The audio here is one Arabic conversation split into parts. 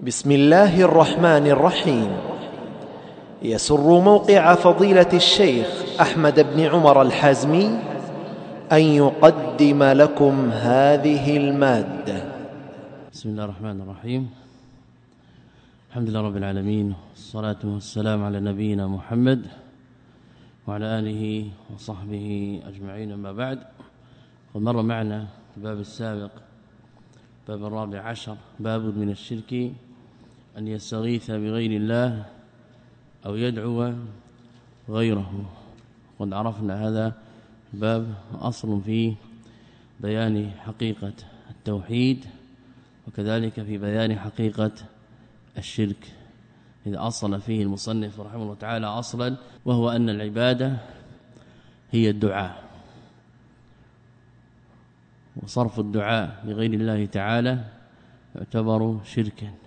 بسم الله الرحمن الرحيم. يسر موقع فضيلة الشيخ أحمد بن عمر الحازمي أن يقدم لكم هذه المادة. بسم الله الرحمن الرحيم. الحمد لله رب العالمين. والصلاة والسلام على نبينا محمد وعلى آله وصحبه أجمعين. أما بعد ومر معنا الباب السابق باب الرابع عشر باب من الشرك. أن يستغيث بغير الله أو يدعو غيره. قد عرفنا هذا باب أصل في بيان حقيقة التوحيد وكذلك في بيان حقيقة الشرك. إذا أصل فيه المصنف رحمه الله تعالى أصلا وهو أن العبادة هي الدعاء. وصرف الدعاء لغير الله تعالى يعتبر شركا.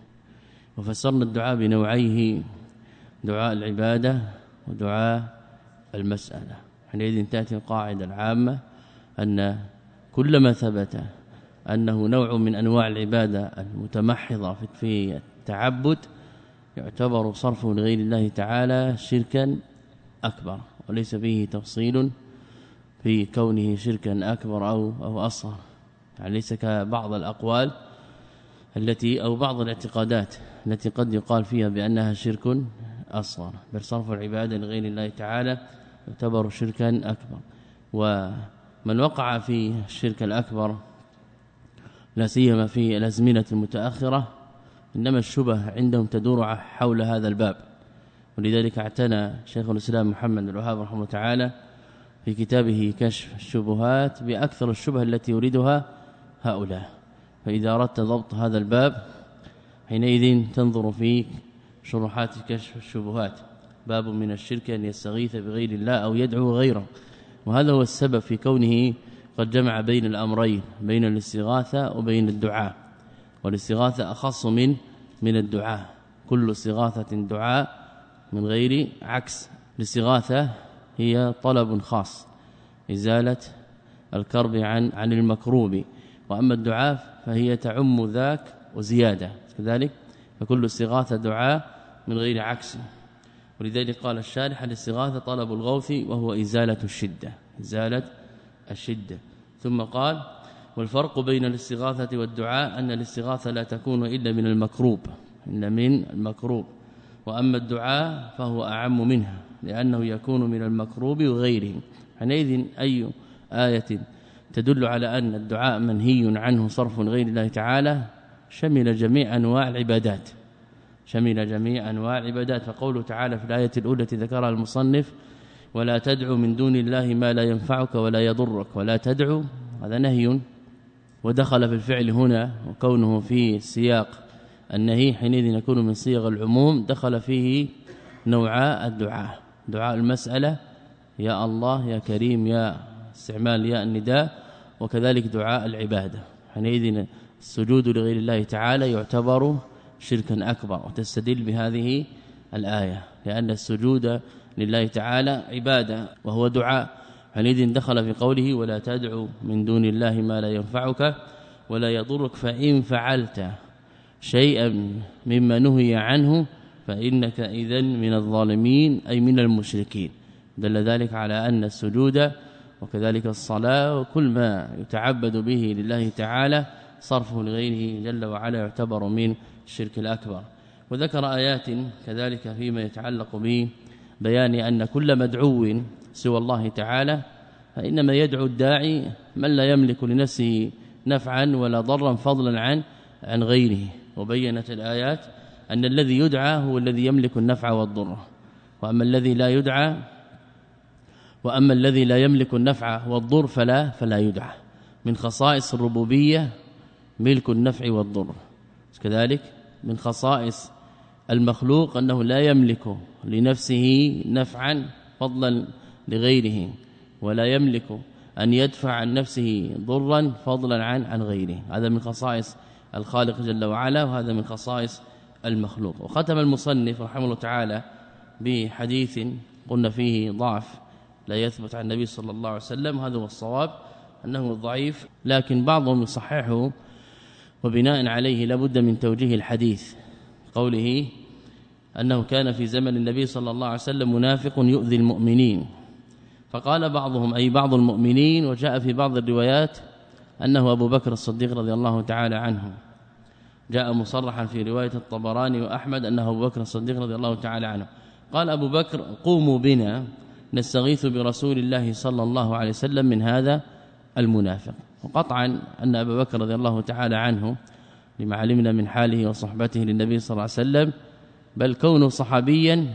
وفسرنا الدعاء بنوعيه دعاء العبادة ودعاء المسألة. حينئذ تأتي القاعدة العامة أن كلما ثبت أنه نوع من أنواع العبادة المتمحضة في التعبد يعتبر صرفه لغير الله تعالى شركا أكبر وليس فيه تفصيل في كونه شركا أكبر أو أو أصغر. يعني ليس كبعض الأقوال التي أو بعض الاعتقادات. التي قد يقال فيها بأنها شرك أصغر بل صرف العبادة لغير الله تعالى يعتبر شركا أكبر. ومن وقع في الشرك الأكبر لا سيما في الأزمنة المتأخرة إنما الشبه عندهم تدور حول هذا الباب. ولذلك اعتنى شيخ الإسلام محمد الوهاب رحمه تعالى في كتابه كشف الشبهات بأكثر الشبه التي يريدها هؤلاء. فإذا أردت ضبط هذا الباب حينئذ تنظر في شروحات كشف الشبهات. باب من الشرك أن يستغيث بغير الله أو يدعو غيره. وهذا هو السبب في كونه قد جمع بين الأمرين بين الاستغاثة وبين الدعاء. والاستغاثة أخص من من الدعاء. كل استغاثة دعاء من غير عكس. الاستغاثة هي طلب خاص. إزالة الكرب عن عن المكروب. وأما الدعاء فهي تعم ذاك وزيادة. كذلك فكل استغاثة دعاء من غير عكس. ولذلك قال الشارح الاستغاثة طلب الغوث وهو إزالة الشدة إزالة الشدة. ثم قال والفرق بين الاستغاثة والدعاء أن الاستغاثة لا تكون إلا من المكروب إلا من المكروب. وأما الدعاء فهو أعم منها لأنه يكون من المكروب وغيره. حينئذ أي آية تدل على أن الدعاء منهي عنه صرف غير الله تعالى؟ شمل جميع أنواع العبادات. شمل جميع أنواع العبادات. فقوله تعالى في الآية الأولى ذكرها المصنف ولا تدعو من دون الله ما لا ينفعك ولا يضرك. ولا تدعو هذا نهي. ودخل في الفعل هنا وكونه في سياق النهي حينئذ يكون من صيغ العموم. دخل فيه نوعاء الدعاء دعاء المسألة يا الله يا كريم يا استعمال يا النداء. وكذلك دعاء العبادة. حينئذ السجود لغير الله تعالى يعتبر شركا أكبر وتستدل بهذه الآية لأن السجود لله تعالى عبادة وهو دعاء. حينئذ دخل في قوله ولا تدعو من دون الله ما لا ينفعك ولا يضرك فإن فعلت شيئا مما نهي عنه فإنك إذا من الظالمين أي من المشركين. دل ذلك على أن السجود وكذلك الصلاة وكل ما يتعبد به لله تعالى صرفه لغيره جل وعلا يعتبر من الشرك الأكبر. وذكر آيات كذلك فيما يتعلق به بيان أن كل مدعو سوى الله تعالى فإنما يدعو الداعي من لا يملك لنفسه نفعا ولا ضرا فضلا عن عن غيره. وبينت الآيات أن الذي يدعى هو الذي يملك النفع والضر. وأما الذي لا يدعى وأما الذي لا يملك النفع والضر فلا فلا يدعى. من خصائص الربوبية ملك النفع والضر. كذلك من خصائص المخلوق أنه لا يملك لنفسه نفعا فضلا لغيره ولا يملك أن يدفع عن نفسه ضرا فضلا عن عن غيره. هذا من خصائص الخالق جل وعلا وهذا من خصائص المخلوق. وختم المصنف رحمه الله تعالى بحديث قلنا فيه ضعف لا يثبت عن النبي صلى الله عليه وسلم هذا هو الصواب أنه ضعيف لكن بعضهم يصححه وبناء عليه لابد من توجيه الحديث قوله أنه كان في زمن النبي صلى الله عليه وسلم منافق يؤذي المؤمنين. فقال بعضهم أي بعض المؤمنين وجاء في بعض الروايات أنه أبو بكر الصديق رضي الله تعالى عنه. جاء مصرحا في رواية الطبراني وأحمد أنه أبو بكر الصديق رضي الله تعالى عنه. قال أبو بكر قوموا بنا نستغيث برسول الله صلى الله عليه وسلم من هذا المنافق. وقطعا أن أبا بكر رضي الله تعالى عنه لما علمنا من حاله وصحبته للنبي صلى الله عليه وسلم بل كونه صحابيا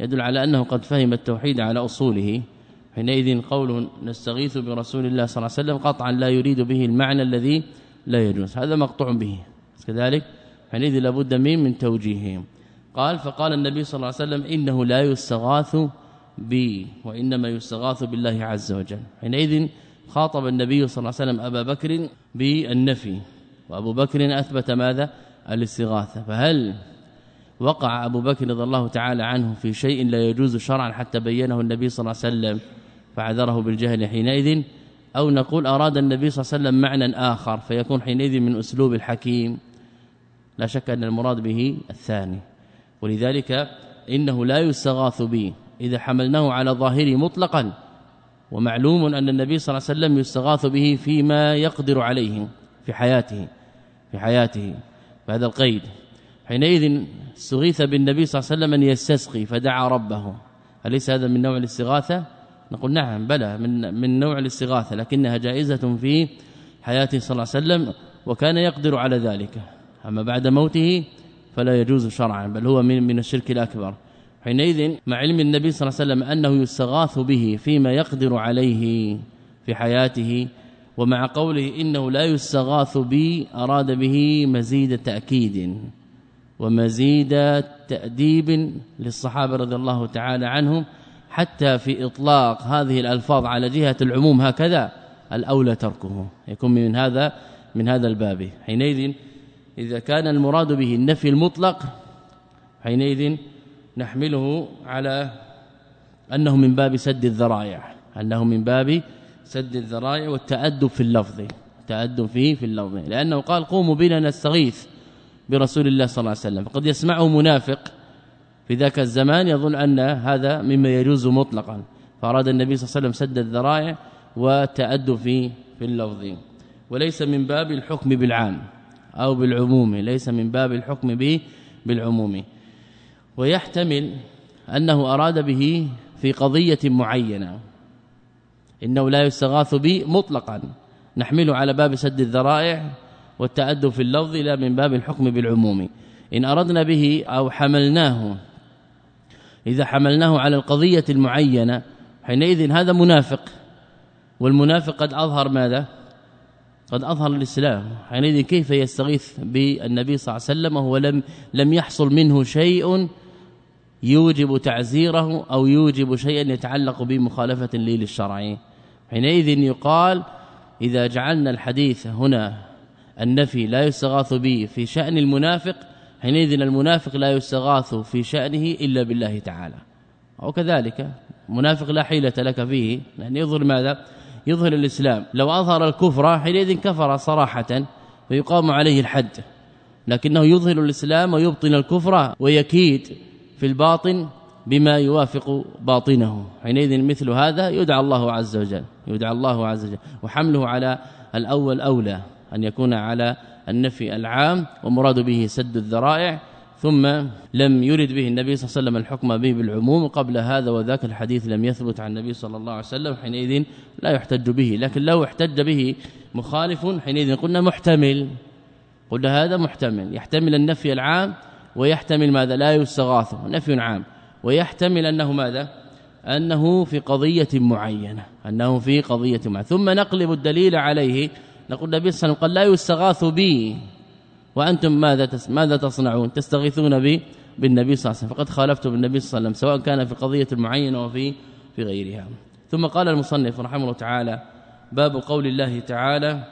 يدل على أنه قد فهم التوحيد على أصوله. حينئذ قول نستغيث برسول الله صلى الله عليه وسلم قطعا لا يريد به المعنى الذي لا يجوز. هذا مقطوع به. كذلك حينئذ لابد من من توجيههم. قال فقال النبي صلى الله عليه وسلم إنه لا يستغاث بي وإنما يستغاث بالله عز وجل. حينئذ خاطب النبي صلى الله عليه وسلم أبا بكر بالنفي. وأبو بكر أثبت ماذا؟ الاستغاثة. فهل وقع أبو بكر رضي الله تعالى عنه في شيء لا يجوز شرعا حتى بينه النبي صلى الله عليه وسلم فعذره بالجهل حينئذ؟ أو نقول أراد النبي صلى الله عليه وسلم معنى آخر فيكون حينئذ من أسلوب الحكيم. لا شك أن المراد به الثاني. ولذلك إنه لا يستغاث به إذا حملناه على ظاهره مطلقا. ومعلوم أن النبي صلى الله عليه وسلم يستغاث به فيما يقدر عليه في حياته في حياته بهذا القيد. حينئذ استغيث بالنبي صلى الله عليه وسلم أن يستسقي فدعا ربه. أليس هذا من نوع الاستغاثة؟ نقول نعم بلى من من نوع الاستغاثة لكنها جائزة في حياته صلى الله عليه وسلم وكان يقدر على ذلك. أما بعد موته فلا يجوز شرعا بل هو من من الشرك الأكبر. حينئذ مع علم النبي صلى الله عليه وسلم أنه يستغاث به فيما يقدر عليه في حياته ومع قوله إنه لا يستغاث بي أراد به مزيد تأكيد ومزيد تأديب للصحابة رضي الله تعالى عنهم حتى في إطلاق هذه الألفاظ على جهة العموم هكذا الأولى تركه. يكون من هذا من هذا الباب. حينئذ إذا كان المراد به النفي المطلق حينئذ نحمله على أنه من باب سد الذرائع أنه من باب سد الذرائع والتأدب في اللفظ تأدب فيه في اللفظ لأنه قال قوموا بنا نستغيث برسول الله صلى الله عليه وسلم فقد يسمعه منافق في ذاك الزمان يظن أن هذا مما يجوز مطلقا فأراد النبي صلى الله عليه وسلم سد الذرائع وتأدب في في اللفظ. وليس من باب الحكم بالعام أو بالعموم ليس من باب الحكم به بالعموم. ويحتمل أنه أراد به في قضية معينة. إنه لا يستغاث به مطلقا. نحمله على باب سد الذرائع والتأدب في اللفظ لا من باب الحكم بالعموم. إن أردنا به أو حملناه إذا حملناه على القضية المعينة حينئذ هذا منافق. والمنافق قد أظهر ماذا؟ قد أظهر الإسلام. حينئذ كيف يستغيث بالنبي صلى الله عليه وسلم وهو لم لم يحصل منه شيء يوجب تعزيره أو يوجب شيئا يتعلق بمخالفة لي للشرع حينئذ يقال إذا جعلنا الحديث هنا النفي لا يستغاث به في شأن المنافق حينئذ المنافق لا يستغاث في شأنه إلا بالله تعالى. وكذلك منافق لا حيلة لك فيه لأن يظهر ماذا؟ يظهر الإسلام. لو أظهر الكفر حينئذ كفر صراحة فيقام عليه الحد لكنه يظهر الإسلام ويبطن الكفر ويكيد في الباطن بما يوافق باطنه. حينئذ مثل هذا يدعى الله عز وجل يدعى الله عز وجل. وحمله على الأول أولى أن يكون على النفي العام ومراد به سد الذرائع ثم لم يرد به النبي صلى الله عليه وسلم الحكم به بالعموم. قبل هذا وذاك الحديث لم يثبت عن النبي صلى الله عليه وسلم حينئذ لا يحتج به. لكن لو احتج به مخالف حينئذ قلنا محتمل. قلنا هذا محتمل يحتمل النفي العام ويحتمل ماذا؟ لا يستغاث نفي عام. ويحتمل أنه ماذا؟ أنه في قضية معينة. أنه في قضية معينة. ثم نقلب الدليل عليه. نقول النبي صلى الله عليه وسلم قال لا يستغاث به وأنتم ماذا ماذا تصنعون؟ تستغيثون به بالنبي صلى الله عليه وسلم. فقد خالفتم بالنبي صلى الله عليه وسلم سواء كان في قضية معينة وفي في غيرها. ثم قال المصنف رحمه الله تعالى باب قول الله تعالى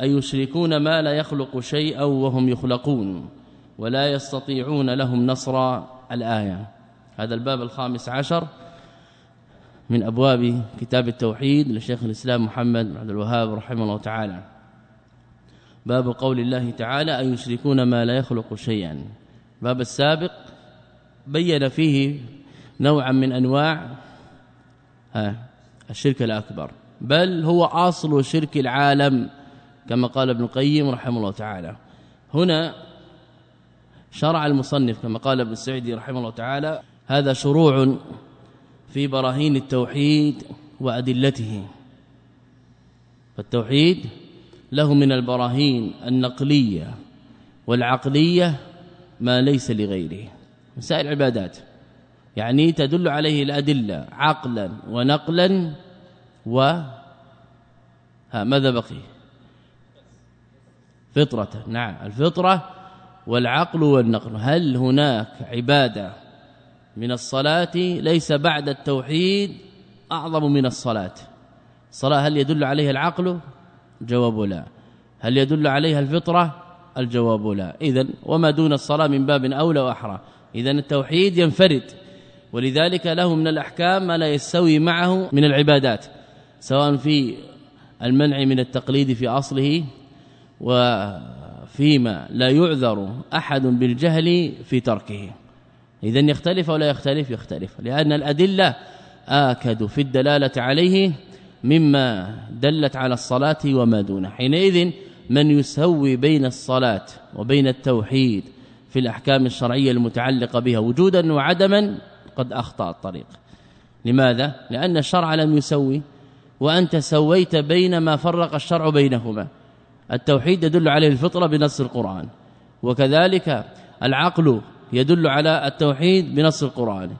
أيشركون ما لا يخلق شيئا وهم يخلقون؟ ولا يستطيعون لهم نصر الآية. هذا الباب الخامس عشر من أبواب كتاب التوحيد للشيخ الإسلام محمد بن عبد الوهاب رحمه الله تعالى. باب قول الله تعالى أن يشركون ما لا يخلق شيئا. الباب السابق بين فيه نوعا من أنواع الشرك الأكبر. بل هو أصل شرك العالم كما قال ابن القيم رحمه الله تعالى. هنا شرع المصنف كما قال ابن السعدي رحمه الله تعالى هذا شروع في براهين التوحيد وأدلته. فالتوحيد له من البراهين النقلية والعقلية ما ليس لغيره. مسائل العبادات. يعني تدل عليه الأدلة عقلا ونقلا و ها ماذا بقي؟ فطرة. نعم الفطرة والعقل والنقل. هل هناك عبادة من الصلاة؟ ليس بعد التوحيد أعظم من الصلاة. الصلاة هل يدل عليها العقل؟ جواب لا. هل يدل عليها الفطرة؟ الجواب لا. اذا وما دون الصلاة من باب أولى وأحرى. اذا التوحيد ينفرد. ولذلك له من الأحكام ما لا يستوي معه من العبادات سواء في المنع من التقليد في أصله وفيما لا يعذر أحد بالجهل في تركه. اذا يختلف ولا يختلف يختلف. لأن الأدلة آكد في الدلالة عليه مما دلت على الصلاة وما دونها حينئذ من يسوي بين الصلاة وبين التوحيد في الأحكام الشرعية المتعلقة بها وجودا وعدما قد أخطأ الطريق. لماذا؟ لأن الشرع لم يسوي وأنت سويت بين ما فرق الشرع بينهما. التوحيد يدل عليه الفطرة بنص القرآن وكذلك العقل يدل على التوحيد بنص القرآن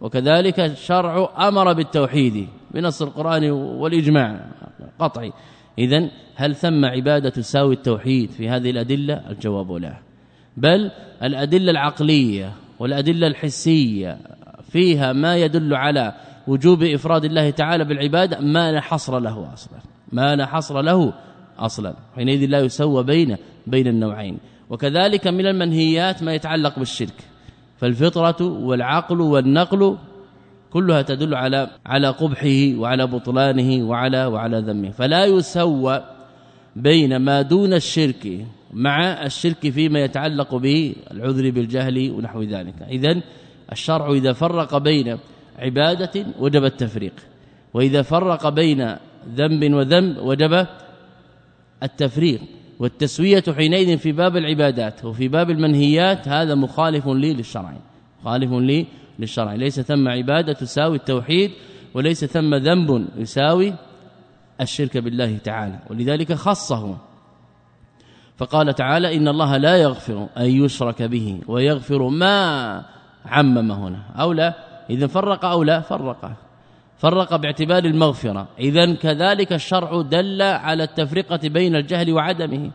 وكذلك الشرع أمر بالتوحيد بنص القرآن والإجماع قطعي. إذا هل ثم عبادة تساوي التوحيد في هذه الأدلة؟ الجواب لا. بل الأدلة العقلية والأدلة الحسية فيها ما يدل على وجوب إفراد الله تعالى بالعبادة ما لا حصر له أصلا ما لا حصر له أصلا. حينئذ لا يسوى بين بين النوعين. وكذلك من المنهيات ما يتعلق بالشرك. فالفطرة والعقل والنقل كلها تدل على على قبحه وعلى بطلانه وعلى وعلى ذمه. فلا يسوى بين ما دون الشرك مع الشرك فيما يتعلق به العذر بالجهل ونحو ذلك. اذا الشرع إذا فرق بين عبادة وجب التفريق. وإذا فرق بين ذنب وذنب وجب التفريق والتسوية حينئذ في باب العبادات وفي باب المنهيات هذا مخالف لي للشرع مخالف لي للشرع. ليس ثم عبادة تساوي التوحيد وليس ثم ذنب يساوي الشرك بالله تعالى ولذلك خصه. فقال تعالى إن الله لا يغفر أن يشرك به ويغفر ما عمم هنا. أو لا؟ إذا فرق أو لا فرق. فرق باعتبار المغفرة. اذا كذلك الشرع دل على التفرقة بين الجهل وعدمه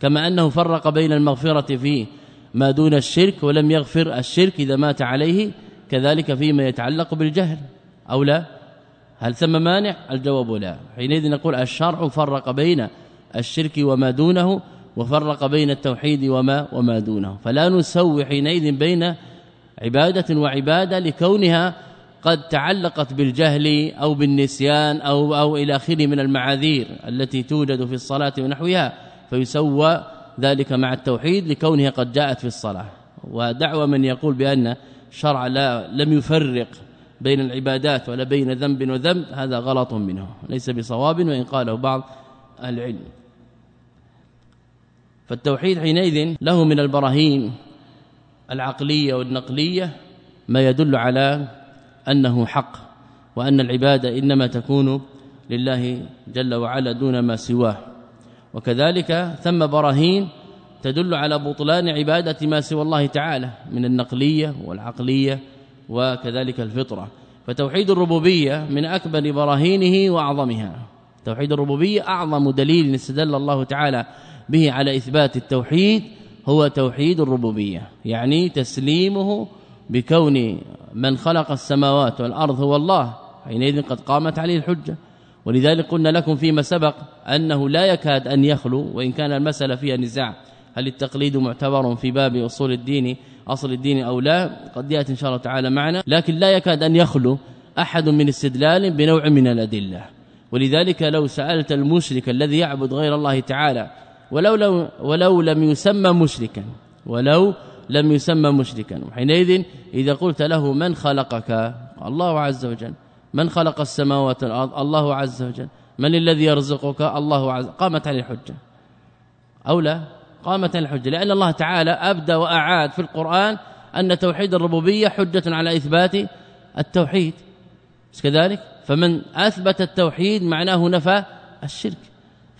كما أنه فرق بين المغفرة في ما دون الشرك ولم يغفر الشرك إذا مات عليه كذلك فيما يتعلق بالجهل. أو لا؟ هل ثم مانع؟ الجواب لا. حينئذ نقول الشرع فرق بين الشرك وما دونه وفرق بين التوحيد وما وما دونه. فلا نسوي حينئذ بين عبادة وعبادة لكونها قد تعلقت بالجهل أو بالنسيان أو أو إلى آخره من المعاذير التي توجد في الصلاة ونحوها فيسوى ذلك مع التوحيد لكونها قد جاءت في الصلاة. ودعوى من يقول بأن شرع لا لم يفرق بين العبادات ولا بين ذنب وذنب هذا غلط منه ليس بصواب وإن قاله بعض العلم. فالتوحيد حينئذ له من البراهين العقلية والنقلية ما يدل على أنه حق وأن العبادة إنما تكون لله جل وعلا دون ما سواه. وكذلك ثم براهين تدل على بطلان عبادة ما سوى الله تعالى من النقلية والعقلية وكذلك الفطرة. فتوحيد الربوبية من أكبر براهينه وأعظمها. توحيد الربوبية أعظم دليل استدل الله تعالى به على إثبات التوحيد هو توحيد الربوبية يعني تسليمه بكون من خلق السماوات والأرض هو الله. حينئذ قد قامت عليه الحجة. ولذلك قلنا لكم فيما سبق أنه لا يكاد أن يخلو وإن كان المسألة فيها نزاع. هل التقليد معتبر في باب أصول الدين؟ أصل الدين أو لا؟ قد يأتي إن شاء الله تعالى معنا. لكن لا يكاد أن يخلو أحد من استدلال بنوع من الأدلة. ولذلك لو سألت المشرك الذي يعبد غير الله تعالى ولو لو ولو لم يسمى مشركا ولو لم يسمى مشركا. وحينئذ إذا قلت له من خلقك؟ الله عز وجل. من خلق السماوات الله عز وجل. من الذي يرزقك؟ الله عز قامت عليه الحجة. أو لا؟ قامت عليه الحجة. لأن الله تعالى أبدى وأعاد في القرآن أن توحيد الربوبية حجة على إثبات التوحيد. كذلك؟ فمن أثبت التوحيد معناه نفى الشرك.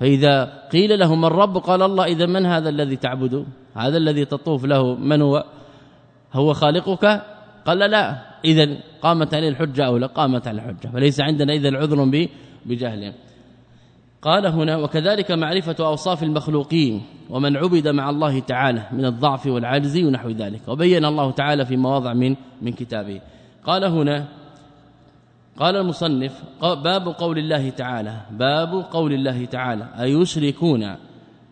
فإذا قيل له من رب قال الله إذا من هذا الذي تعبده هذا الذي تطوف له من هو؟ هو خالقك؟ قال لا اذا قامت عليه الحجة أو لا؟ قامت عليه الحجة. فليس عندنا اذا عذر بجهل. قال هنا وكذلك معرفة أوصاف المخلوقين ومن عبد مع الله تعالى من الضعف والعجز ونحو ذلك. وبين الله تعالى في مواضع من من كتابه. قال هنا قال المصنف باب قول الله تعالى باب قول الله تعالى أيشركون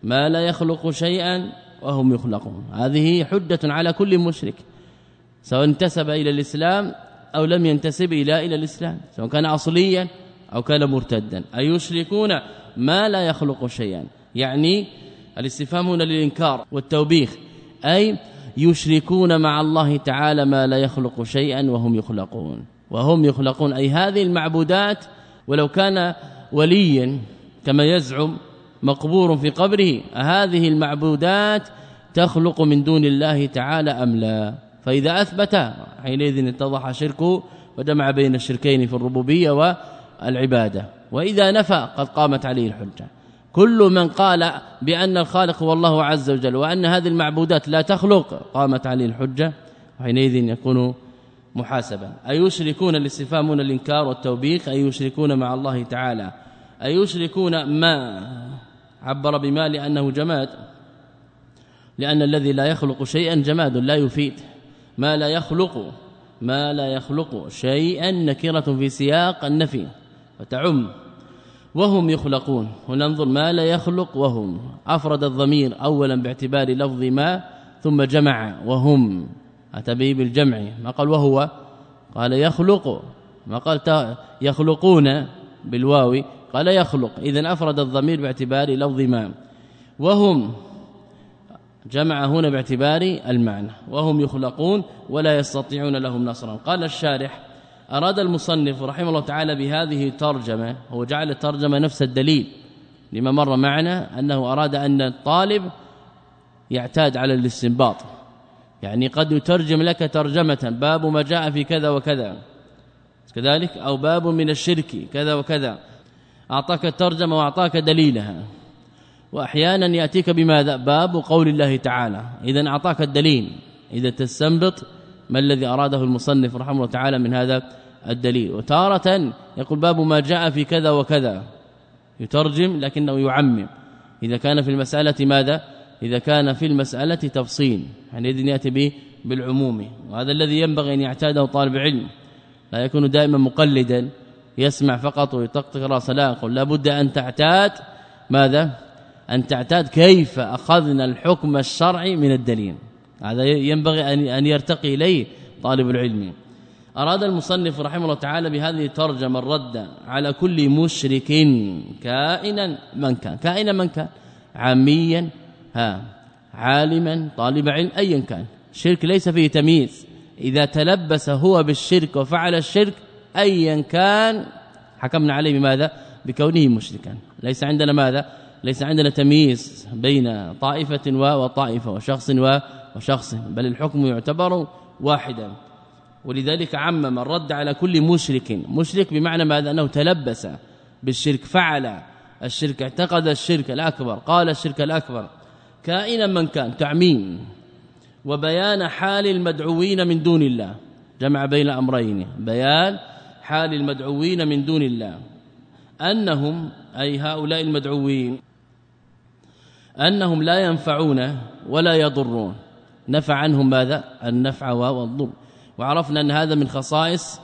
ما لا يخلق شيئا وهم يخلقون. هذه حجة على كل مشرك سواء انتسب إلى الإسلام أو لم ينتسب إلى إلى الإسلام سواء كان أصليا أو كان مرتدا. أيشركون ما لا يخلق شيئا يعني الاستفهام هنا للإنكار والتوبيخ أي يشركون مع الله تعالى ما لا يخلق شيئا وهم يخلقون. وهم يخلقون. أي هذه المعبودات ولو كان وليا كما يزعم مقبور في قبره هذه المعبودات تخلق من دون الله تعالى أم لا؟ فإذا أثبت حينئذ اتضح شركه وجمع بين الشركين في الربوبية والعبادة. وإذا نفى قد قامت عليه الحجة. كل من قال بأن الخالق هو الله عز وجل وأن هذه المعبودات لا تخلق قامت عليه الحجة. حينئذ يكون محاسبا. أيشركون الاستفهام الإنكار والتوبيخ؟ اي يشركون مع الله تعالى. اي يشركون ما عبر بما لأنه جماد؟ لأن الذي لا يخلق شيئا جماد لا يفيد. ما لا يخلق ما لا يخلق شيئا نكرة في سياق النفي وتعم. وهم يخلقون. وننظر ما لا يخلق وهم. أفرد الضمير اولا باعتبار لفظ ما ثم جمع وهم. اتى به بالجمع. ما قال وهو؟ قال يخلق. ما قال يخلقون بالواو. قال يخلق. اذا أفرد الضمير باعتبار لفظ ما. وهم جمع هنا باعتبار المعنى. وهم يخلقون ولا يستطيعون لهم نصرا. قال الشارح أراد المصنف رحمه الله تعالى بهذه الترجمة هو جعل الترجمة نفس الدليل لما مر معنا أنه أراد أن الطالب يعتاد على الاستنباط. يعني قد يترجم لك ترجمة باب ما جاء في كذا وكذا. كذلك؟ أو باب من الشرك كذا وكذا. أعطاك الترجمة وأعطاك دليلها. وأحيانا يأتيك بماذا؟ باب قول الله تعالى. اذا أعطاك الدليل. إذا تستنبط ما الذي أراده المصنف رحمه الله تعالى من هذا الدليل. وتارة يقول باب ما جاء في كذا وكذا. يترجم لكنه يعمم. إذا كان في المسألة ماذا؟ إذا كان في المسألة تفصيل حينئذ يعني يأتي به بالعموم. وهذا الذي ينبغي أن يعتاده طالب علم. لا يكون دائما مقلدا يسمع فقط ويطقطق راسه لا يقول لابد أن تعتاد. ماذا؟ أن تعتاد كيف أخذنا الحكم الشرعي من الدليل. هذا ينبغي أن يرتقي إليه طالب العلم. أراد المصنف رحمه الله تعالى بهذه الترجمة الرد على كل مشرك كائنا من كان كائنا من كان عاميا ها عالما طالب علم ايا كان. الشرك ليس فيه تمييز. إذا تلبس هو بالشرك وفعل الشرك ايا كان. حكمنا عليه بماذا؟ بكونه مشركا. ليس عندنا ماذا؟ ليس عندنا تمييز بين طائفة وطائفة وشخص وشخص. بل الحكم يعتبر واحدا. ولذلك عمم الرد على كل مشرك. مشرك بمعنى ماذا؟ أنه تلبس بالشرك فعل الشرك اعتقد الشرك الأكبر قال الشرك الأكبر. كائنا من كان تعميم. وبيان حال المدعوين من دون الله. جمع بين أمرين. بيان حال المدعوين من دون الله. أنهم أي هؤلاء المدعوين أنهم لا ينفعون ولا يضرون. نفع عنهم ماذا؟ النفع والضر وعرفنا أن هذا من خصائص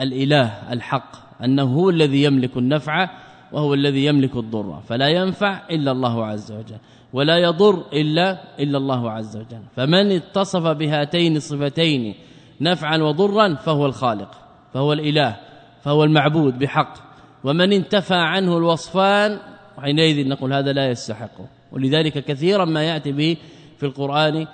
الإله الحق. أنه هو الذي يملك النفع وهو الذي يملك الضر. فلا ينفع إلا الله عز وجل. ولا يضر إلا إلا الله عز وجل. فمن اتصف بهاتين الصفتين نفعا وضرا فهو الخالق فهو الإله فهو المعبود بحق. ومن انتفى عنه الوصفان حينئذ نقول هذا لا يستحقه ولذلك كثيرا ما يأتي به في القرآن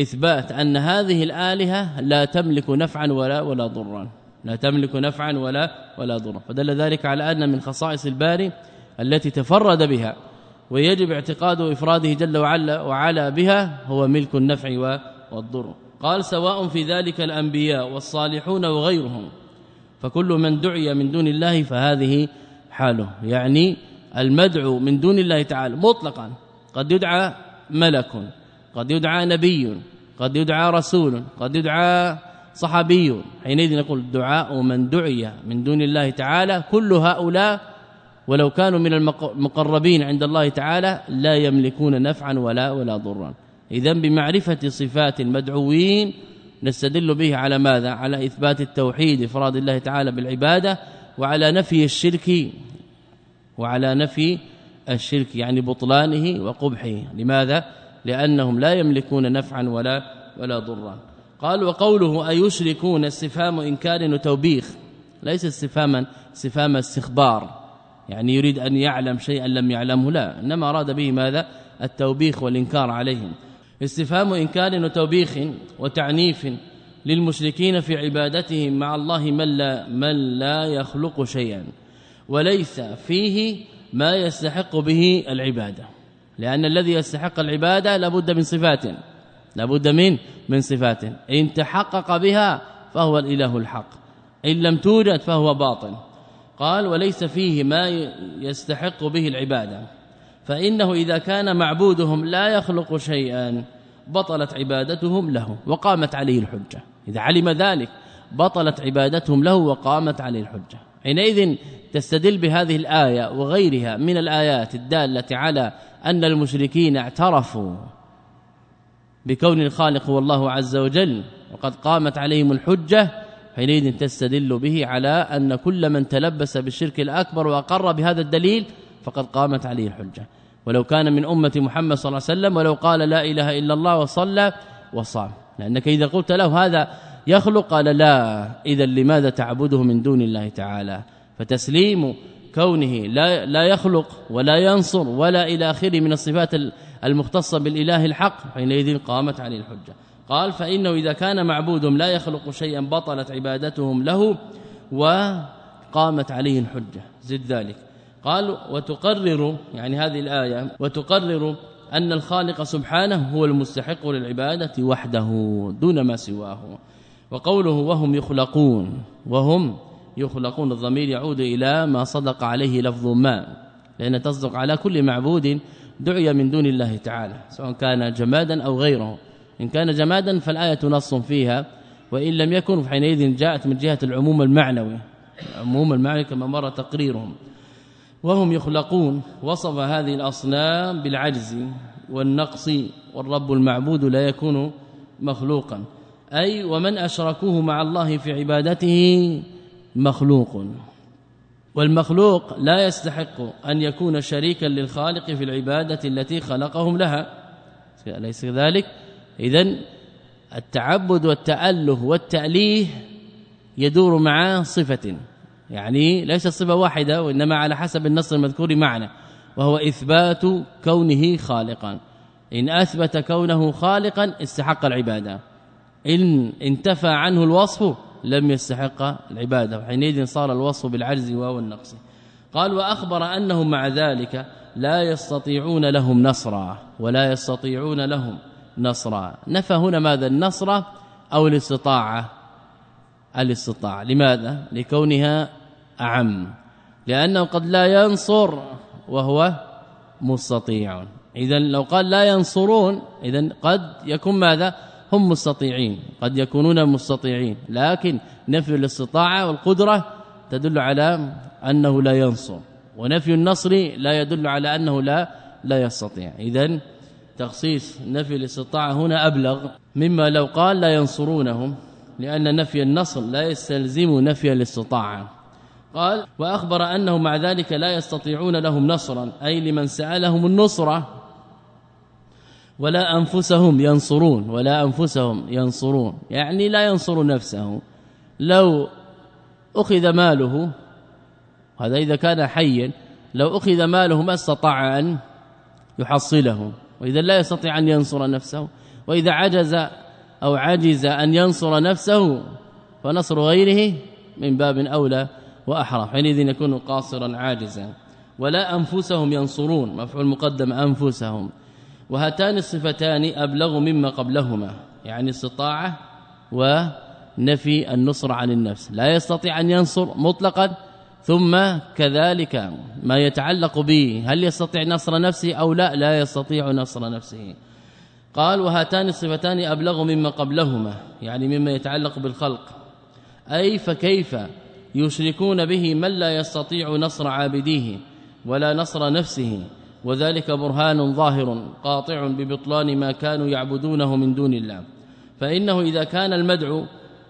إثبات أن هذه الآلهة لا تملك نفعا ولا ولا ضرا. لا تملك نفعا ولا ولا ضرا. فدل ذلك على أن من خصائص الباري التي تفرد بها ويجب اعتقاد افراده جل وعلا وعلا بها هو ملك النفع والضر. قال سواء في ذلك الأنبياء والصالحون وغيرهم فكل من دعي من دون الله فهذه حاله. يعني المدعو من دون الله تعالى مطلقا. قد يدعى ملك قد يدعى نبي قد يدعى رسول قد يدعى صحابي. حينئذ نقول دعاء من دعي من دون الله تعالى كل هؤلاء ولو كانوا من المقربين عند الله تعالى لا يملكون نفعا ولا ولا ضرا. اذا بمعرفة صفات المدعوين نستدل به على ماذا؟ على إثبات التوحيد إفراد الله تعالى بالعبادة وعلى نفي الشرك وعلى نفي الشرك يعني بطلانه وقبحه. لماذا؟ لأنهم لا يملكون نفعا ولا ولا ضرا. قال وقوله أيشركون؟ استفهام إنكار وتوبيخ. ليس استفهاما استفهام استخبار. يعني يريد أن يعلم شيئا لم يعلمه لا. إنما أراد به ماذا؟ التوبيخ والإنكار عليهم. استفهام إنكار وتوبيخ وتعنيف للمشركين في عبادتهم مع الله من لا من لا يخلق شيئا وليس فيه ما يستحق به العبادة. لأن الذي يستحق العبادة لابد من صفات. لابد من من صفات. إن تحقق بها فهو الإله الحق. إن لم توجد فهو باطل. قال وليس فيه ما يستحق به العبادة. فإنه إذا كان معبودهم لا يخلق شيئا بطلت عبادتهم له وقامت عليه الحجة. إذا علم ذلك بطلت عبادتهم له وقامت عليه الحجة. حينئذ تستدل بهذه الآية وغيرها من الآيات الدالة على أن المشركين اعترفوا بكون الخالق هو الله عز وجل وقد قامت عليهم الحجة حينئذ تستدل به على أن كل من تلبس بالشرك الأكبر وأقر بهذا الدليل فقد قامت عليه الحجة. ولو كان من أمة محمد صلى الله عليه وسلم ولو قال لا إله إلا الله وصلى وصام. لأنك إذا قلت له هذا يخلق قال لا. إذا لماذا تعبده من دون الله تعالى؟ فتسليم كونه لا لا يخلق ولا ينصر ولا إلى آخره من الصفات المختصة بالإله الحق حينئذ قامت عليه الحجة. قال فإنه إذا كان معبودهم لا يخلق شيئا بطلت عبادتهم له وقامت عليه الحجة. زد ذلك. قال وتقرر يعني هذه الآية وتقرر أن الخالق سبحانه هو المستحق للعبادة وحده دون ما سواه. وقوله وهم يخلقون وهم يخلقون الضمير يعود إلى ما صدق عليه لفظ ما لأن تصدق على كل معبود دعي من دون الله تعالى سواء كان جمادا أو غيره. إن كان جمادا فالآية نص فيها وإن لم يكن فحينئذ جاءت من جهة العموم المعنوي العموم المعنوي كما مر تقريرهم. وهم يخلقون وصف هذه الأصنام بالعجز والنقص والرب المعبود لا يكون مخلوقا. أي ومن أشركوه مع الله في عبادته مخلوق. والمخلوق لا يستحق أن يكون شريكا للخالق في العبادة التي خلقهم لها. أليس ذلك اذا التعبد والتاله والتأليه يدور مع صفة يعني ليس صفة واحدة وإنما على حسب النص المذكور معنا وهو إثبات كونه خالقا. إن أثبت كونه خالقا استحق العبادة. إن انتفى عنه الوصف لم يستحق العبادة. وحينئذ صار الوصف بالعجز والنقص. قال وأخبر أنهم مع ذلك لا يستطيعون لهم نصرا ولا يستطيعون لهم نصرا. نفى هنا ماذا؟ النصر أو الاستطاعة. الاستطاعة. لماذا؟ لكونها أعم. لأنه قد لا ينصر وهو مستطيع. اذا لو قال لا ينصرون اذا قد يكون ماذا؟ هم مستطيعين. قد يكونون مستطيعين. لكن نفي الاستطاعة والقدرة تدل على أنه لا ينصر. ونفي النصر لا يدل على أنه لا لا يستطيع. اذا تخصيص نفي الاستطاعة هنا أبلغ مما لو قال لا ينصرونهم لأن نفي النصر لا يستلزم نفي الاستطاعة. قال وأخبر انه مع ذلك لا يستطيعون لهم نصرا أي لمن سألهم النصرة. ولا أنفسهم ينصرون ولا أنفسهم ينصرون. يعني لا ينصر نفسه. لو أخذ ماله هذا إذا كان حيا لو أخذ ماله ما استطاع أن يحصله. وإذا لا يستطيع أن ينصر نفسه وإذا عجز أو عجز أن ينصر نفسه فنصر غيره من باب أولى وأحرى حينئذ يكون قاصرا عاجزا. ولا أنفسهم ينصرون مفعول مقدم أنفسهم. وهاتان الصفتان أبلغ مما قبلهما يعني استطاعة ونفي النصر عن النفس. لا يستطيع أن ينصر مطلقا ثم كذلك ما يتعلق به هل يستطيع نصر نفسه أو لا؟ لا يستطيع نصر نفسه. قال وهاتان الصفتان أبلغ مما قبلهما يعني مما يتعلق بالخلق. أي فكيف يشركون به من لا يستطيع نصر عابديه ولا نصر نفسه؟ وذلك برهان ظاهر قاطع ببطلان ما كانوا يعبدونه من دون الله. فإنه إذا كان المدعو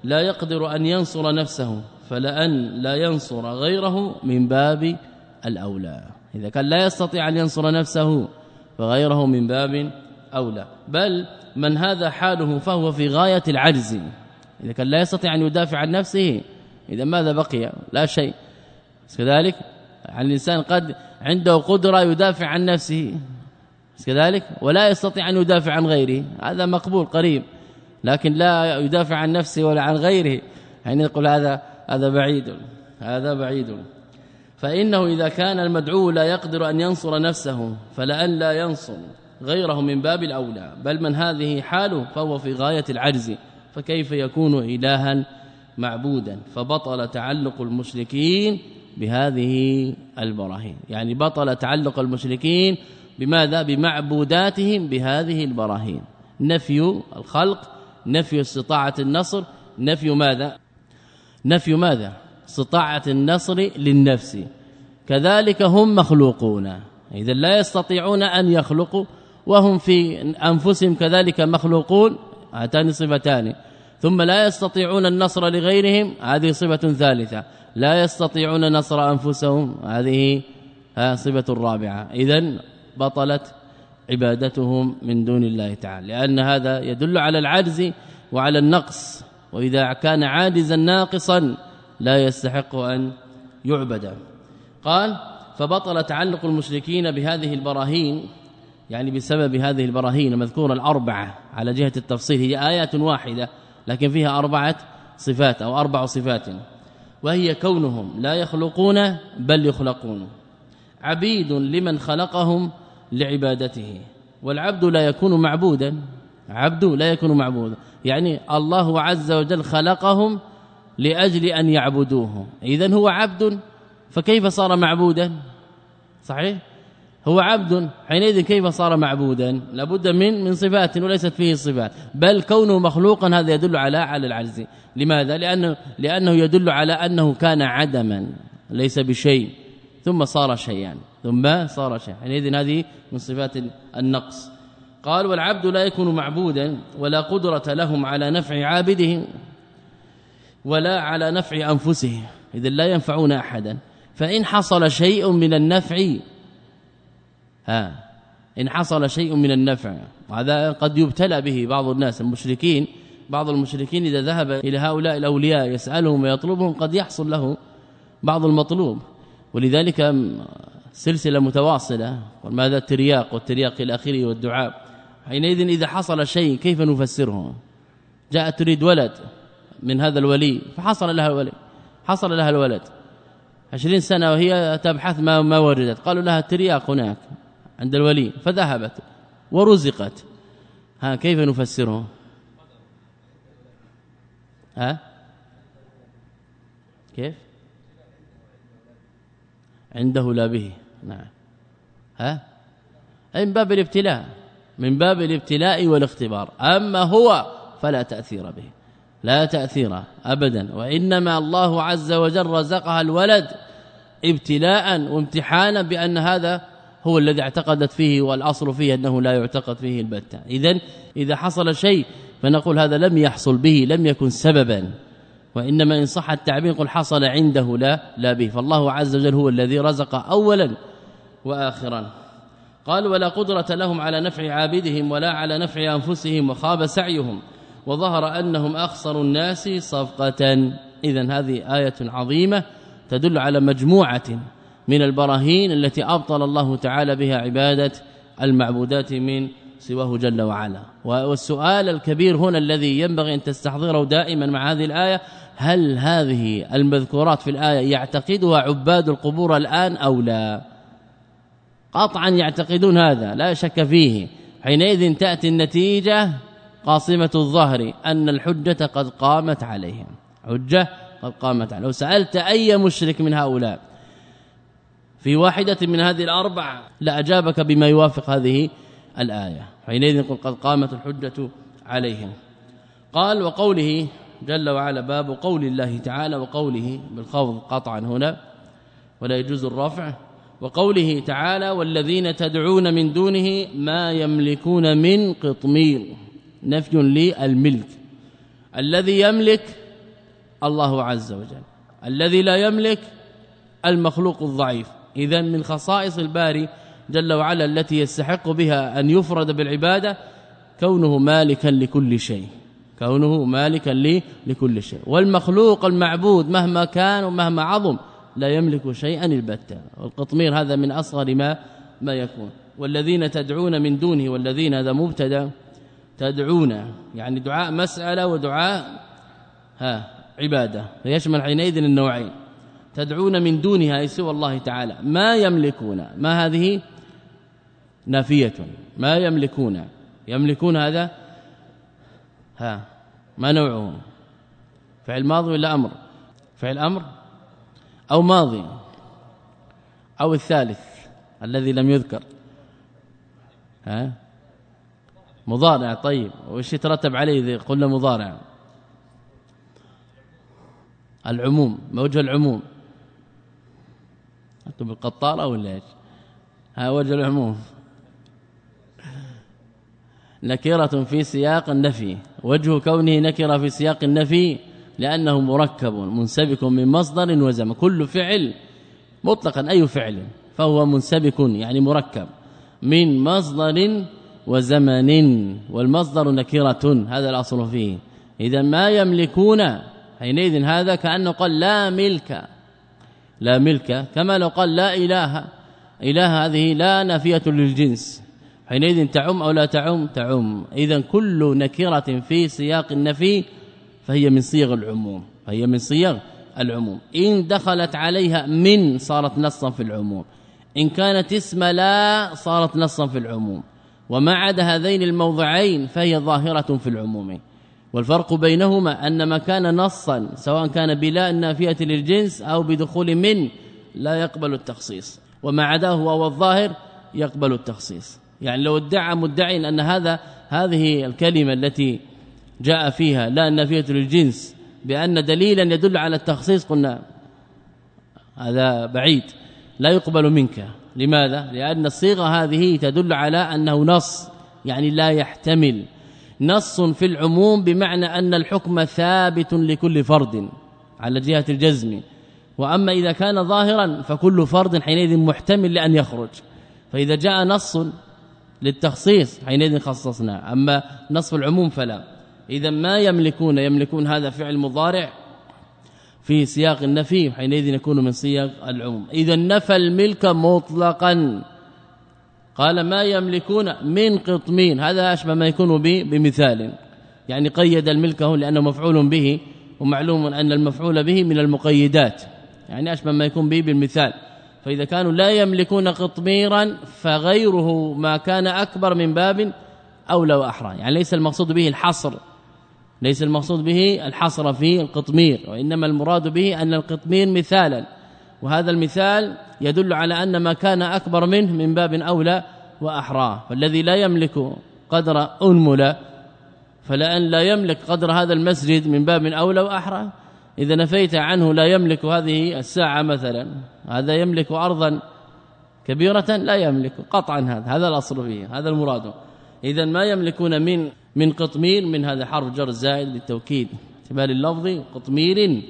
لا يقدر أن ينصر نفسه. فلأن لا ينصر غيره من باب الأولى. إذا كان لا يستطيع أن ينصر نفسه فغيره من باب أولى. بل من هذا حاله فهو في غاية العجز. إذا كان لا يستطيع أن يدافع عن نفسه إذا ماذا بقي؟ لا شيء. كذلك يعني الإنسان قد عنده قدرة يدافع عن نفسه. كذلك ولا يستطيع أن يدافع عن غيره. هذا مقبول قريب. لكن لا يدافع عن نفسه ولا عن غيره. يعني يقول هذا هذا بعيد. هذا بعيد. فإنه إذا كان المدعو لا يقدر أن ينصر نفسه فلأن لا ينصر غيره من باب الأولى. بل من هذه حاله فهو في غاية العجز. فكيف يكون إلها معبودا؟ فبطل تعلق المشركين بهذه البراهين. يعني بطل تعلق المشركين بماذا؟ بمعبوداتهم بهذه البراهين. نفي الخلق نفي استطاعة النصر نفي ماذا؟ نفي ماذا؟ استطاعة النصر للنفس. كذلك هم مخلوقون. إذا لا يستطيعون أن يخلقوا وهم في أنفسهم كذلك مخلوقون. هاتان صفتان. ثم لا يستطيعون النصر لغيرهم. هذه صفة ثالثة. لا يستطيعون نصر أنفسهم. هذه صفة الرابعه اذا بطلت عبادتهم من دون الله تعالى. لأن هذا يدل على العجز وعلى النقص. وإذا كان عاجزا ناقصا لا يستحق أن يعبد. قال فبطل تعلق المشركين بهذه البراهين يعني بسبب هذه البراهين المذكورة الأربعة على جهة التفصيل. هي آيات واحدة لكن فيها أربعة صفات أو أربع صفات وهي كونهم لا يخلقون بل يخلقون. عبيد لمن خلقهم لعبادته والعبد لا يكون معبودا. عبد لا يكون معبودا يعني الله عز وجل خلقهم لأجل أن يعبدوه. اذا هو عبد فكيف صار معبودا؟ صحيح؟ هو عبد حينئذ كيف صار معبودا؟ لابد من من صفات وليست فيه صفات. بل كونه مخلوقا هذا يدل على على العجز. لماذا؟ لأنه لأنه يدل على أنه كان عدما ليس بشيء. ثم صار شيئا. ثم صار شيئا. حينئذ هذه من صفات النقص. قال والعبد لا يكون معبودا ولا قدرة لهم على نفع عابده ولا على نفع انفسهم اذا لا ينفعون أحدا. فإن حصل شيء من النفع ها إن حصل شيء من النفع وهذا قد يبتلى به بعض الناس المشركين. بعض المشركين إذا ذهب إلى هؤلاء الأولياء يسألهم ويطلبهم قد يحصل له بعض المطلوب. ولذلك سلسلة متواصلة وماذا الترياق والترياق اخره والدعاء. حينئذ إذا حصل شيء كيف نفسره؟ جاءت تريد ولد من هذا الولي فحصل لها الولي حصل لها الولد. عشرين سنة وهي تبحث ما ما وردت. قالوا لها ترياق هناك عند الولي فذهبت ورزقت. ها كيف نفسره؟ ها؟ كيف؟ عنده لا به. نعم. ها؟ من باب الابتلاء. من باب الابتلاء والاختبار. أما هو فلا تأثير به لا تأثير ابدا. وإنما الله عز وجل رزقها الولد ابتلاء وامتحانا بأن هذا هو الذي اعتقدت فيه والأصل فيه أنه لا يعتقد فيه البتة. اذا إذا حصل شيء فنقول هذا لم يحصل به لم يكن سببا. وإنما إن صح التعبير قل حصل عنده لا لا به. فالله عز وجل هو الذي رزق اولا واخرا. قال ولا قدرة لهم على نفع عابدهم ولا على نفع أنفسهم وخاب سعيهم وظهر أنهم اخسر الناس صفقة. اذا هذه آية عظيمة تدل على مجموعة من البراهين التي أبطل الله تعالى بها عبادة المعبودات من سواه جل وعلا. والسؤال الكبير هنا الذي ينبغي أن تستحضره دائما مع هذه الآية هل هذه المذكورات في الآية يعتقدها عباد القبور الآن أو لا؟ قطعا يعتقدون هذا لا شك فيه. حينئذ تأتي النتيجة قاصمة الظهر أن الحجة قد قامت عليهم. حجة قد قامت عليهم. لو سألت أي مشرك من هؤلاء في واحدة من هذه الأربع لأجابك بما يوافق هذه الآية. حينئذ قل قد قامت الحجة عليهم. قال وقوله جل وعلا باب قول الله تعالى وقوله بالخفض قطعا هنا ولا يجوز الرفع. وقوله تعالى والذين تدعون من دونه ما يملكون من قطمير. نفي للملك. الذي يملك الله عز وجل. الذي لا يملك المخلوق الضعيف. اذا من خصائص الباري جل وعلا التي يستحق بها أن يفرد بالعبادة كونه مالكا لكل شيء. كونه مالكا لكل شيء. والمخلوق المعبود مهما كان ومهما عظم لا يملك شيئا البتة. والقطمير هذا من أصغر ما ما يكون. والذين تدعون من دونه والذين هذا مبتدأ تدعون. يعني دعاء مسألة ودعاء ها عبادة. فيشمل حينئذ النوعين. تدعون من دونها أي سوى الله تعالى. ما يملكون. ما هذه؟ نافية. ما يملكون. يملكون هذا؟ ها ما نوعه فعل ماضي ولا أمر؟ فعل أمر أو ماضي أو الثالث الذي لم يذكر. ها؟ مضارع طيب. وش يترتب عليه إذا قلنا مضارع؟ العموم موجه العموم. أنتم بالقطارة ولا إيش؟ ها وجه العموم. نكرة في سياق النفي. وجه كونه نكرة في سياق النفي. لأنه مركب منسبك من مصدر وزمن. كل فعل مطلقا أي فعل؟ فهو منسبك يعني مركب من مصدر وزمن. والمصدر نكرة هذا الأصل فيه. إذا ما يملكون حينئذ هذا كأنه قال لا ملك. لا ملك كما لو قال لا إله. إله هذه لا نافية للجنس. حينئذ تعم أو لا تعم؟ تعم. اذا كل نكرة في سياق النفي فهي من صيغ العموم فهي من صيغ العموم. إن دخلت عليها من صارت نصا في العموم. إن كانت اسم لا صارت نصا في العموم. وما عدا هذين الموضعين فهي ظاهرة في العموم. والفرق بينهما أن ما كان نصا سواء كان بلا النافيه للجنس أو بدخول من لا يقبل التخصيص. وما عداه هو الظاهر يقبل التخصيص. يعني لو ادعى مدعي أن هذا هذه الكلمة التي جاء فيها لا النافيه للجنس بأن دليلا يدل على التخصيص قلنا. هذا بعيد. لا يقبل منك. لماذا؟ لأن الصيغة هذه تدل على أنه نص يعني لا يحتمل. نص في العموم بمعنى أن الحكم ثابت لكل فرد على جهة الجزم. وأما إذا كان ظاهرا فكل فرد حينئذ محتمل لأن يخرج. فإذا جاء نص للتخصيص حينئذ خصصنا. أما نصف العموم فلا. إذا ما يملكون يملكون هذا فعل مضارع في سياق النفي حينئذ يكون من سياق العموم. إذا نفى الملك مطلقا. قال ما يملكون من قطمين. هذا اشبه ما يكون به بمثال. يعني قيد الملك هو لأنه مفعول به ومعلوم أن المفعول به من المقيدات. يعني اشبه ما يكون به بالمثال. فإذا كانوا لا يملكون قطميرا فغيره ما كان أكبر من باب أولى وأحرى. يعني ليس المقصود به الحصر. ليس المقصود به الحصر في القطمير وإنما المراد به أن القطمير مثالا. وهذا المثال يدل على أن ما كان أكبر منه من باب أولى وأحرى. فالذي لا يملك قدر انمله فلأن لا يملك قدر هذا المسجد من باب أولى وأحرى إذا نفيت عنه لا يملك هذه الساعة مثلا. هذا يملك ارضا كبيرة لا يملك قطعا هذا هذا الأصل فيه هذا المراد. اذا ما يملكون من من قطمير من هذا حرف جر زائد للتوكيد. اعتبار اللفظ قطمير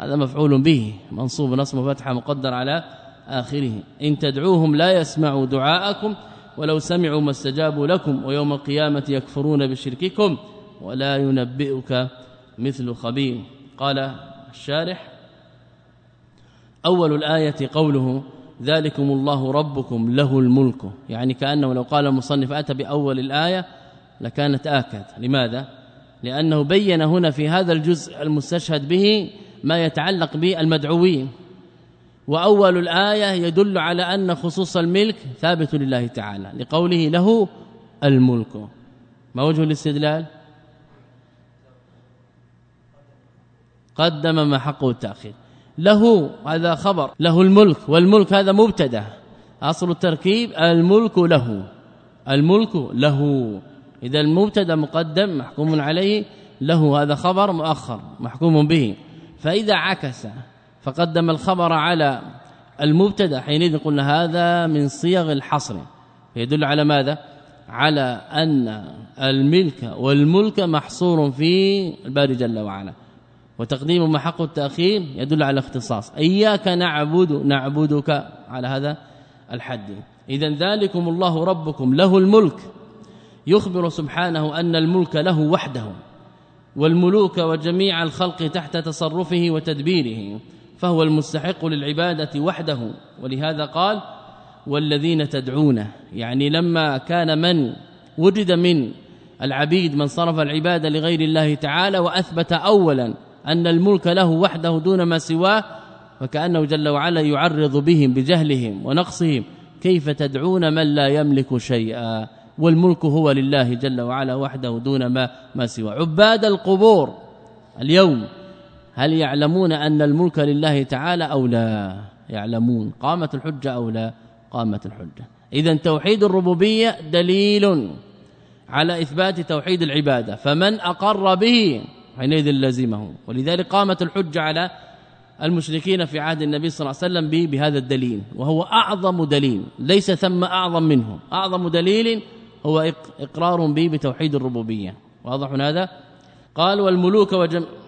هذا مفعول به منصوب نصب فتحه مقدر على آخره. إن تدعوهم لا يسمعوا دعاءكم ولو سمعوا ما استجابوا لكم ويوم القيامة يكفرون بشرككم ولا ينبئك مثل خبير. قال الشارح أول الآية قوله ذلكم الله ربكم له الملك يعني كأنه لو قال المصنف أتى بأول الآية لكانت آكد. لماذا؟ لأنه بين هنا في هذا الجزء المستشهد به ما يتعلق بالمدعوين. وأول الآية يدل على أن خصوص الملك ثابت لله تعالى لقوله له الملك. ما وجه الاستدلال؟ قدم ما حقه التأخير. له هذا خبر له الملك والملك هذا مبتدأ. أصل التركيب الملك له الملك له. إذا المبتدا مقدم محكوم عليه له هذا خبر مؤخر محكوم به. فإذا عكس فقدم الخبر على المبتدا حينئذ قلنا هذا من صيغ الحصر. يدل على ماذا؟ على أن الملك والملك محصور في الباري جل وعلا. وتقديم ما حق التأخير يدل على اختصاص. إياك نعبد نعبدك على هذا الحد. اذا ذلكم الله ربكم له الملك. يخبر سبحانه أن الملك له وحده والملوك وجميع الخلق تحت تصرفه وتدبيره فهو المستحق للعبادة وحده. ولهذا قال والذين تدعون يعني لما كان من وجد من العبيد من صرف العباده لغير الله تعالى وأثبت اولا أن الملك له وحده دون ما سواه فكأنه جل وعلا يعرض بهم بجهلهم ونقصهم كيف تدعون من لا يملك شيئا؟ والملك هو لله جل وعلا وحده دون ما ما سوى. عباد القبور اليوم هل يعلمون أن الملك لله تعالى أو لا؟ يعلمون. قامت الحجة أو لا؟ قامت الحجة. اذا توحيد الربوبية دليل على إثبات توحيد العبادة. فمن أقر به حينئذ لزمه. ولذلك قامت الحجة على المشركين في عهد النبي صلى الله عليه وسلم بهذا الدليل. وهو أعظم دليل ليس ثم أعظم منه أعظم دليل هو إقرار به بتوحيد الربوبية. واضح هذا؟ قال والملوك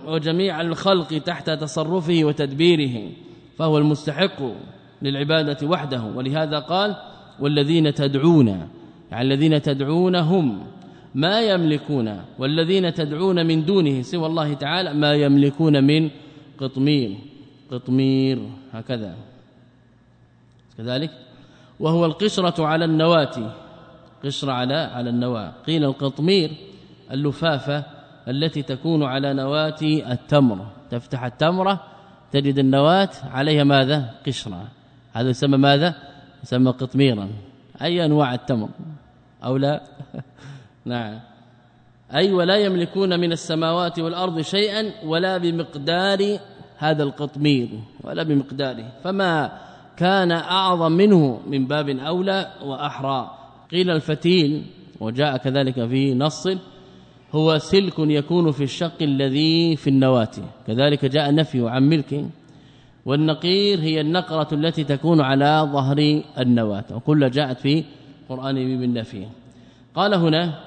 وجميع الخلق تحت تصرفه وتدبيره فهو المستحق للعبادة وحده. ولهذا قال والذين تدعون يعني الذين تدعونهم ما يملكون والذين تدعون من دونه سوى الله تعالى ما يملكون من قطمير قطمير هكذا. كذلك؟ وهو القشرة على النواة. قشرة على على النواة. قيل القطمير اللفافة التي تكون على نواة التمر. تفتح التمرة تجد النواة عليها ماذا؟ قشرة. هذا يسمى ماذا؟ يسمى قطميرا. أي أنواع التمر؟ أو لا؟ نعم. أي ولا يملكون من السماوات والأرض شيئا ولا بمقدار هذا القطمير. ولا بمقداره. فما كان أعظم منه من باب أولى وأحرى. قيل الفتيل وجاء كذلك في نص هو سلك يكون في الشق الذي في النواة. كذلك جاء نفي عن ملك والنقير هي النقرة التي تكون على ظهر النواة وكل جاءت في قرآن بالنفي قال هنا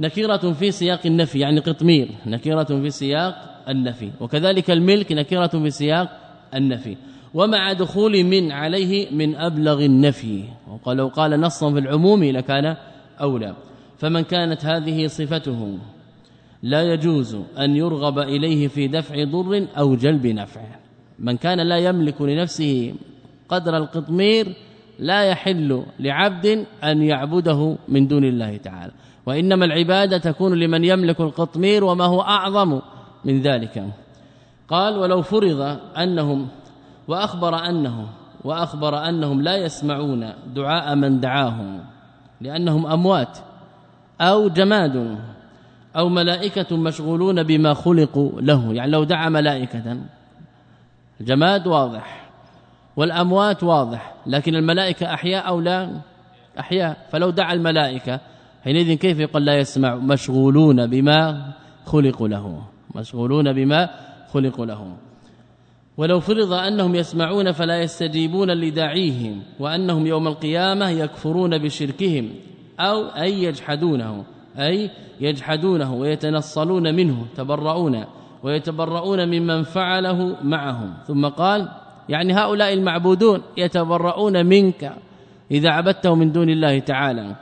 نكرة في سياق النفي يعني قطمير نكرة في سياق النفي وكذلك الملك نكرة في سياق النفي. ومع دخول من عليه من أبلغ النفي. وقال لو قال نصا في العموم لكان أولى. فمن كانت هذه صفته لا يجوز أن يرغب إليه في دفع ضر أو جلب نفع. من كان لا يملك لنفسه قدر القطمير لا يحل لعبد أن يعبده من دون الله تعالى. وإنما العبادة تكون لمن يملك القطمير وما هو أعظم من ذلك. قال ولو فرض أنهم وأخبر انه وأخبر أنهم لا يسمعون دعاء من دعاهم لأنهم أموات أو جماد أو ملائكة مشغولون بما خلقوا له. يعني لو دعا ملائكة الجماد واضح والأموات واضح لكن الملائكة أحياء أو لا؟ أحياء. فلو دعا الملائكة حينئذ كيف يقول لا يسمع؟ مشغولون بما خلقوا له. مشغولون بما خلقوا له. ولو فرض أنهم يسمعون فلا يستجيبون لداعيهم وأنهم يوم القيامة يكفرون بشركهم أو أي يجحدونه أي يجحدونه ويتنصلون منه تبرؤون ويتبرؤون ممن فعله معهم. ثم قال يعني هؤلاء المعبودون يتبرؤون منك إذا عبدته من دون الله تعالى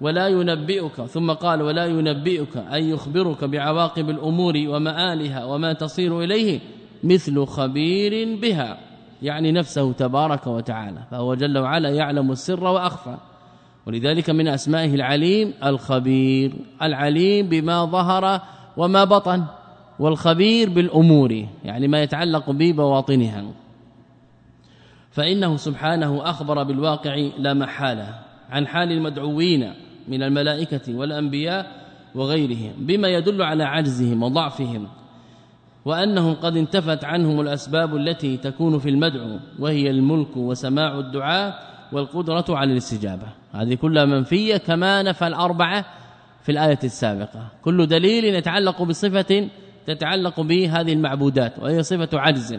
ولا ينبئك. ثم قال ولا ينبئك أي يخبرك بعواقب الأمور ومآلها وما تصير إليه مثل خبير بها يعني نفسه تبارك وتعالى فهو جل وعلا يعلم السر وأخفى. ولذلك من أسمائه العليم الخبير العليم بما ظهر وما بطن والخبير بالأمور يعني ما يتعلق ببواطنها. فإنه سبحانه أخبر بالواقع لا محالة عن حال المدعوين من الملائكة والأنبياء وغيرهم بما يدل على عجزهم وضعفهم. وأنهم قد انتفت عنهم الأسباب التي تكون في المدعو وهي الملك وسماع الدعاء والقدرة على الاستجابة. هذه كلها منفية كما نفى الأربعة في الآية السابقة. كل دليل يتعلق بصفة تتعلق بهذه المعبودات وهي صفة عجز.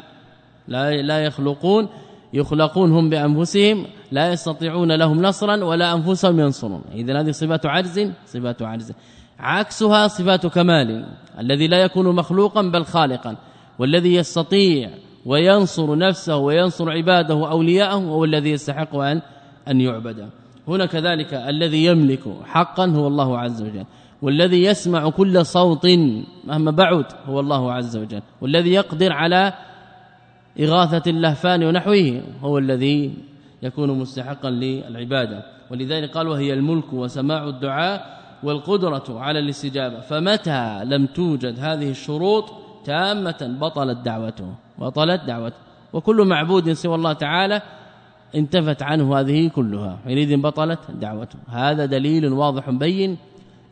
لا لا يخلقون يخلقون هم بأنفسهم لا يستطيعون لهم نصرا ولا أنفسهم ينصرون. اذا هذه صفات عجز صفات عجز. عكسها صفات كمال الذي لا يكون مخلوقا بل خالقا والذي يستطيع وينصر نفسه وينصر عباده وأولياءه هو الذي يستحق ان أن يعبد. هنا كذلك الذي يملك حقا هو الله عز وجل والذي يسمع كل صوت مهما بعد هو الله عز وجل والذي يقدر على إغاثة اللهفان ونحوه هو الذي يكون مستحقا للعبادة. ولذلك قال وهي الملك وسماع الدعاء والقدرة على الاستجابة. فمتى لم توجد هذه الشروط تامة بطلت دعوته بطلت دعوته. وكل معبود سوى الله تعالى انتفت عنه هذه كلها. حينئذ بطلت دعوته. هذا دليل واضح بين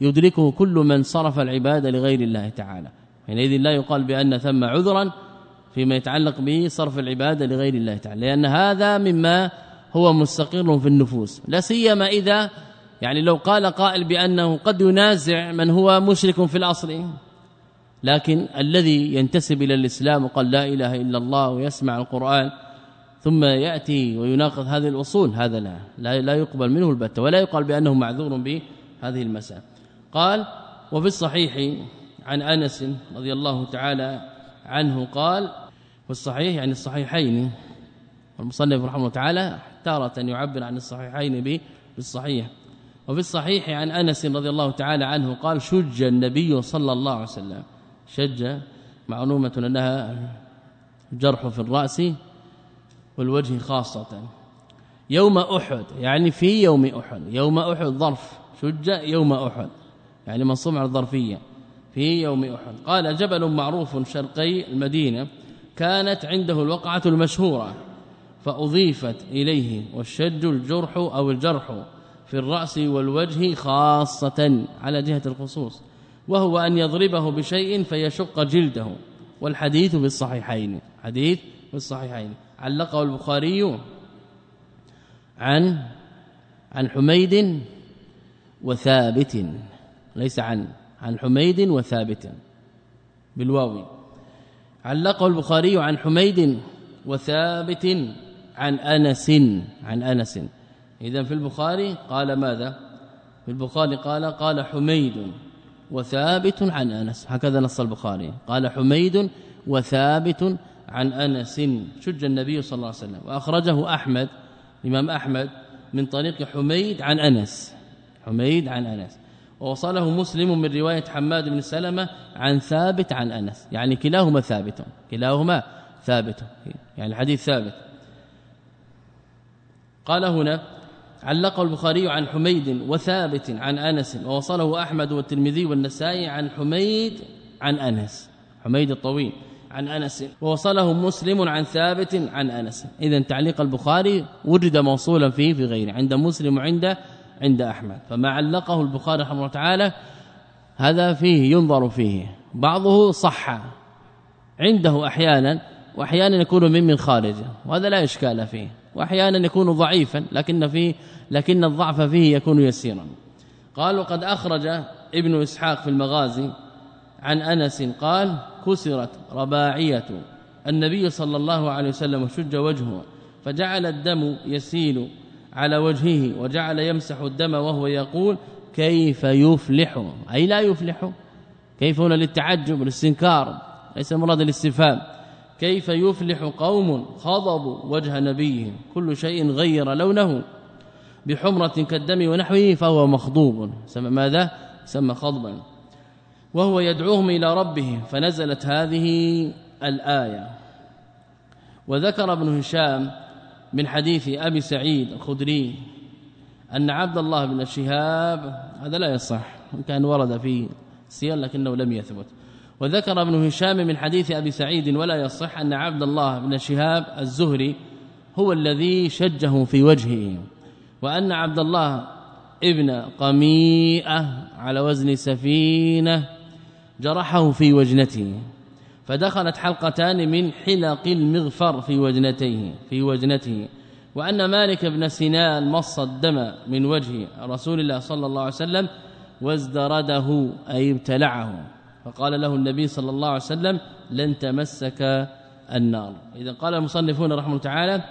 يدركه كل من صرف العبادة لغير الله تعالى. حينئذ لا يقال بأن ثم عذرا فيما يتعلق به صرف العبادة لغير الله تعالى. لأن هذا مما هو مستقر في النفوس. لا سيما إذا يعني لو قال قائل بأنه قد ينازع من هو مشرك في الأصل لكن الذي ينتسب إلى الإسلام وقال لا إله إلا الله ويسمع القرآن ثم يأتي ويناقض هذه الأصول هذا لا لا, لا يقبل منه البتة ولا يقال بأنه معذور بهذه المسألة. قال وفي الصحيح عن أنس رضي الله تعالى عنه قال في الصحيح يعني الصحيحين المصنف رحمه الله تعالى تارة يعبر عن الصحيحين بالصحيح. وفي الصحيح عن أنس رضي الله تعالى عنه قال شج النبي صلى الله عليه وسلم. شج معلومة أنها جرح في الرأس والوجه خاصة. يوم أحد يعني في يوم أحد. يوم أحد ظرف. شج يوم أحد يعني منصوب على الظرفية. في يوم أحد. قال جبل معروف شرقي المدينة كانت عنده الوقعة المشهورة فأضيفت إليه والشج الجرح أو الجرح في الرأس والوجه خاصة على جهة الخصوص وهو أن يضربه بشيء فيشق جلده والحديث في الصحيحين حديث في الصحيحين. علقه البخاري عن عن حميد وثابت ليس عن عن حميد وثابت بالواو. علقه البخاري عن حميد وثابت عن أنس عن أنس. إذا في البخاري قال ماذا؟ في البخاري قال قال حميد وثابت عن أنس. هكذا نص البخاري. قال حميد وثابت عن أنس. شج النبي صلى الله عليه وسلم. وأخرجه أحمد إمام أحمد من طريق حميد عن أنس. حميد عن أنس. ووصله مسلم من رواية حماد بن سلمة عن ثابت عن أنس. يعني كلاهما ثابت. كلاهما ثابت. يعني الحديث ثابت. قال هنا علق البخاري عن حميد وثابت عن أنس ووصله أحمد والترمذي والنسائي عن حميد عن أنس حميد الطويل عن أنس ووصله مسلم عن ثابت عن أنس. إذا تعليق البخاري وجد موصولا فيه في غيره عند مسلم وعند عند أحمد. فما علقه البخاري رحمه الله تعالى هذا فيه ينظر فيه. بعضه صح عنده أحيانا واحيانا يكون من من خارجه وهذا لا إشكال فيه. وأحيانا يكون ضعيفا لكن فيه لكن الضعف فيه يكون يسيرا. قالوا قد أخرج ابن إسحاق في المغازي عن أنس قال كسرت رباعية. النبي صلى الله عليه وسلم شج وجهه فجعل الدم يسيل على وجهه وجعل يمسح الدم وهو يقول كيف يفلح؟ أي لا يفلح؟ كيف هنا للتعجب والاستنكار ليس مراد الاستفهام. كيف يفلح قوم خضبوا وجه نبيهم؟ كل شيء غير لونه. بحمرة كالدم ونحوه فهو مخضوب. سمى ماذا؟ سمى خضبا. وهو يدعوهم إلى ربهم. فنزلت هذه الآية. وذكر ابن هشام من حديث أبي سعيد الخدري أن عبد الله بن شهاب هذا لا يصح كان ورد في سير لكنه لم يثبت. وذكر ابن هشام من حديث أبي سعيد ولا يصح أن عبد الله بن شهاب الزهري هو الذي شجه في وجهه وأن عبد الله ابن قميئة على وزن سفينة جرحه في وجنته فدخلت حلقتان من حلق المغفر في وجنتيه في وجنته وأن مالك بن سنان مص الدم من وجه رسول الله صلى الله عليه وسلم وازدرده أي ابتلعه. فقال له النبي صلى الله عليه وسلم لن تمسك النار. إذا قال المصنفون رحمه الله تعالى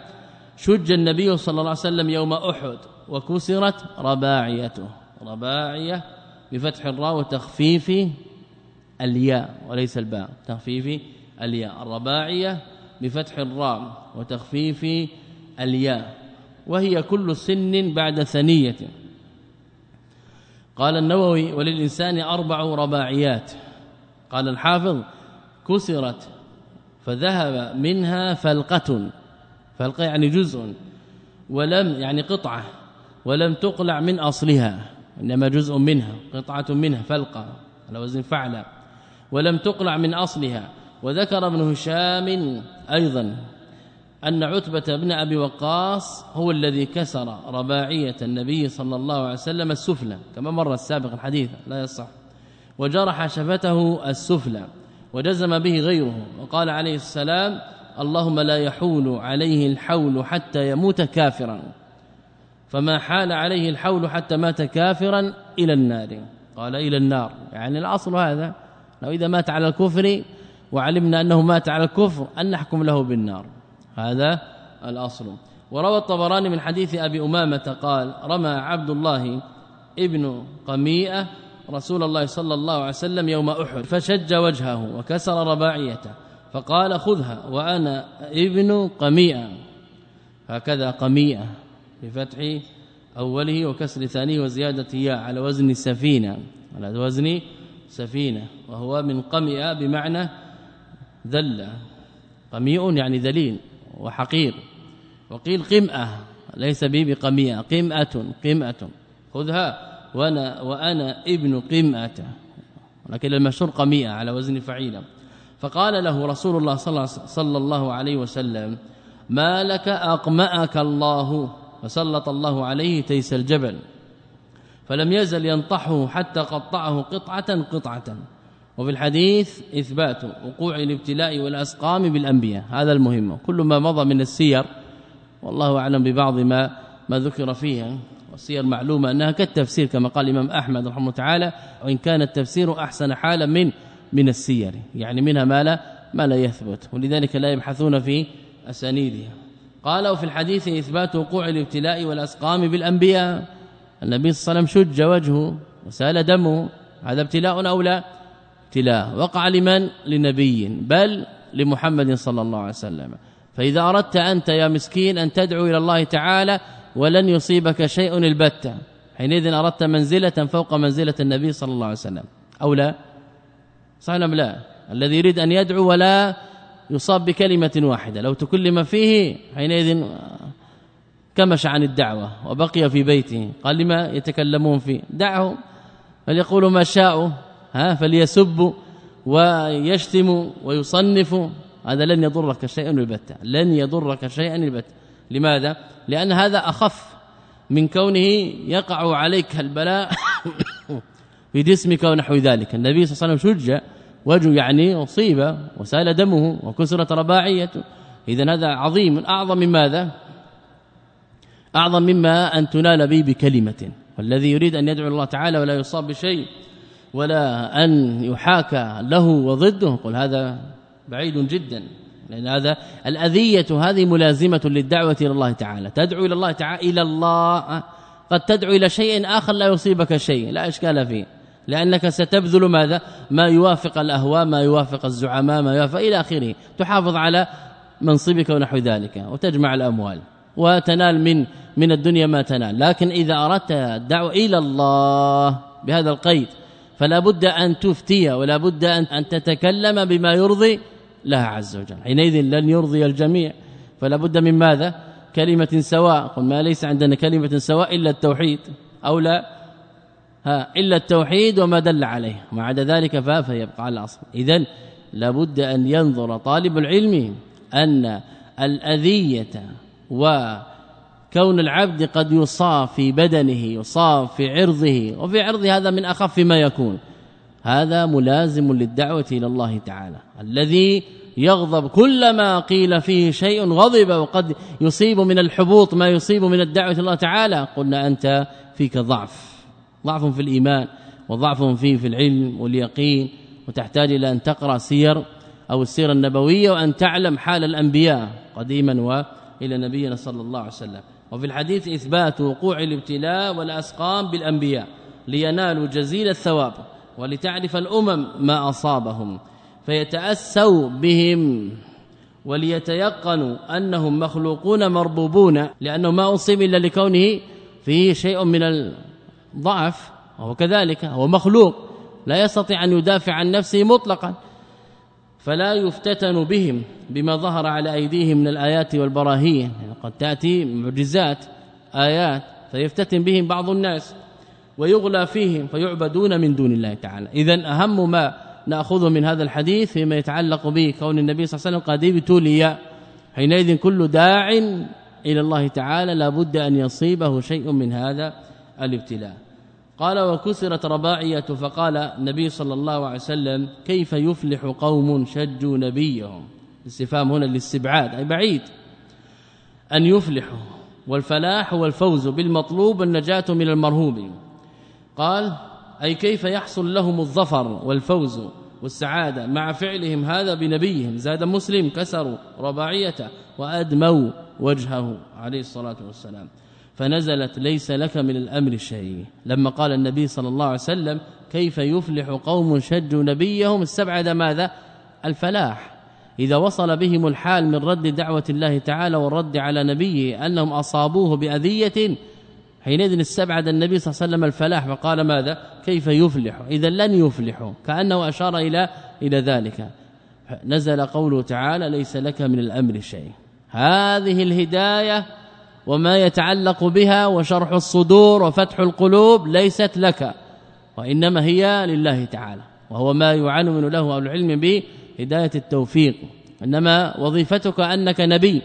شج النبي صلى الله عليه وسلم يوم أحد وكسرت رباعيته. رباعية بفتح الراء وتخفيف الياء وليس الباء تخفيف الياء. الرباعية بفتح الراء وتخفيف الياء. وهي كل سن بعد ثنية. قال النووي وللإنسان أربع رباعيات. قال الحافظ كسرت فذهب منها فلقة فلقة يعني جزء ولم يعني قطعة ولم تقلع من أصلها إنما جزء منها قطعة منها فلقة على وزن فعلة ولم تقلع من أصلها. وذكر ابن هشام أيضا أن عتبة بن أبي وقاص هو الذي كسر رباعية النبي صلى الله عليه وسلم السفلى كما مر السابق الحديث لا يصح. وجرح شفته السفلى وجزم به غيره وقال عليه السلام اللهم لا يحول عليه الحول حتى يموت كافرا فما حال عليه الحول حتى مات كافرا إلى النار. قال إلى النار. يعني الأصل هذا لو إذا مات على الكفر وعلمنا أنه مات على الكفر أن نحكم له بالنار. هذا الأصل. وروى الطبراني من حديث أبي أمامة قال رمى عبد الله ابن قميئة رسول الله صلى الله عليه وسلم يوم أحد فشج وجهه وكسر رباعيته فقال خذها وأنا ابن قميئه هكذا قميئه بفتح أوله وكسر ثانية وزيادة ياء على وزن سفينة على وزن سفينة وهو من قمئ بمعنى ذل. قميء يعني ذليل وحقير. وقيل قمئه ليس به بقميئه قمئه قمئه خذها. وأنا وأنا ابن قمئه لكن المشهور قميئه على وزن فعيلة. فقال له رسول الله صلى الله عليه وسلم ما لك اقمأك الله؟ فسلط الله عليه تيس الجبل. فلم يزل ينطحه حتى قطعه قطعة قطعة. وفي الحديث إثبات وقوع الابتلاء والأسقام بالأنبياء. هذا المهم. كل ما مضى من السير والله أعلم ببعض ما ما ذكر فيها. والسير معلومه أنها كالتفسير كما قال الإمام أحمد رحمه الله تعالى وإن كان التفسير أحسن حالا من من السير يعني منها ما لا ما لا يثبت ولذلك لا يبحثون في أسانيدها. قال وفي الحديث إثبات وقوع الابتلاء والأسقام بالأنبياء. النبي صلى الله عليه وسلم شج وجهه وسال دمه هذا ابتلاء أو لا؟ ابتلاء. وقع لمن؟ لنبي بل لمحمد صلى الله عليه وسلم. فإذا أردت أنت يا مسكين أن تدعو إلى الله تعالى ولن يصيبك شيء البتة. حينئذ أردت منزلة فوق منزلة النبي صلى الله عليه وسلم. أو لا؟ صحيح لا؟ الذي يريد أن يدعو ولا يصاب بكلمة واحدة. لو تكلم فيه حينئذ كمش عن الدعوة وبقي في بيته. قال لما يتكلمون فيه دعهم فليقولوا ما شاءوا ها فليسب ويشتم ويصنف. هذا لن يضرك شيئا البتة. لن يضرك شيئا البتة. لماذا؟ لأن هذا أخف من كونه يقع عليك البلاء في جسمك ونحو ذلك. النبي صلى الله عليه وسلم شج وجه يعني أصيب وسال دمه وكسرت رباعيته. اذا هذا عظيم. أعظم من ماذا؟ أعظم مما أن تنال به بكلمة. والذي يريد أن يدعو الله تعالى ولا يصاب بشيء ولا أن يحاكى له وضده. قل هذا بعيد جدا. لأن هذا الأذية هذه ملازمة للدعوة إلى الله تعالى. تدعو إلى الله تعالى إلى الله. قد تدعو إلى شيء آخر لا يصيبك شيء لا إشكال فيه. لأنك ستبذل ماذا؟ ما يوافق الأهواء ما يوافق الزعماء ما يوافق إلى آخره. تحافظ على منصبك ونحو ذلك وتجمع الأموال وتنال من من الدنيا ما تنال. لكن إذا أردت الدعوة إلى الله بهذا القيد فلا بد أن تفتي ولا بد أن تتكلم بما يرضي لها عز وجل. حينئذ لن يرضي الجميع فلا بد من ماذا؟ كلمة سواء. قل ما ليس عندنا كلمة سواء إلا التوحيد أو لا ها إلا التوحيد وما دل عليه. ما عدا ذلك فيبقى على الأصل. إذن لابد أن ينظر طالب العلم أن الأذية وكون العبد قد يصاب في بدنه يصاب في عرضه وفي عرضه هذا من أخف ما يكون. هذا ملازم للدعوة إلى الله تعالى الذي يغضب كلما قيل فيه شيء غضب وقد يصيب من الحبوط ما يصيب من الدعوة إلى الله تعالى قلنا أنت فيك ضعف ضعف في الإيمان وضعف فيه في العلم واليقين وتحتاج إلى أن تقرأ سير أو السيرة النبوية وأن تعلم حال الأنبياء قديما وإلى نبينا صلى الله عليه وسلم. وفي الحديث إثبات وقوع الابتلاء والأسقام بالأنبياء لينالوا جزيل الثواب. ولتعرف الأمم ما أصابهم فيتأسوا بهم وليتيقنوا أنهم مخلوقون مربوبون لأنه ما أصيب إلا لكونه فيه شيء من الضعف وهو كذلك هو مخلوق لا يستطيع أن يدافع عن نفسه مطلقا فلا يفتتن بهم بما ظهر على أيديهم من الآيات والبراهين قد تأتي معجزات آيات فيفتتن بهم بعض الناس. ويغلى فيهم فيعبدون من دون الله تعالى. اذا أهم ما ناخذه من هذا الحديث فيما يتعلق به كون النبي صلى الله عليه وسلم قد ابتلي حينئذ كل داع إلى الله تعالى لابد أن يصيبه شيء من هذا الابتلاء. قال وكسرت رباعية فقال النبي صلى الله عليه وسلم كيف يفلح قوم شجوا نبيهم؟ الاستفهام هنا للاستبعاد أي بعيد. أن يفلحوا والفلاح والفوز بالمطلوب النجاة من المرهوب. قال أي كيف يحصل لهم الظفر والفوز والسعادة مع فعلهم هذا بنبيهم؟ زاد مسلم كسروا رباعيته وأدموا وجهه عليه الصلاة والسلام. فنزلت ليس لك من الأمر شيء. لما قال النبي صلى الله عليه وسلم كيف يفلح قوم شجوا نبيهم؟ استبعد ماذا؟ الفلاح. إذا وصل بهم الحال من رد دعوة الله تعالى والرد على نبيه أنهم أصابوه بأذية حينئذ استبعد النبي صلى الله عليه وسلم الفلاح فقال ماذا؟ كيف يفلح؟ إذا لن يفلحوا كأنه أشار إلى إلى ذلك. نزل قوله تعالى ليس لك من الأمر شيء. هذه الهداية وما يتعلق بها وشرح الصدور وفتح القلوب ليست لك وإنما هي لله تعالى وهو ما يعنون له أهل العلم به هدايه التوفيق. إنما وظيفتك أنك نبي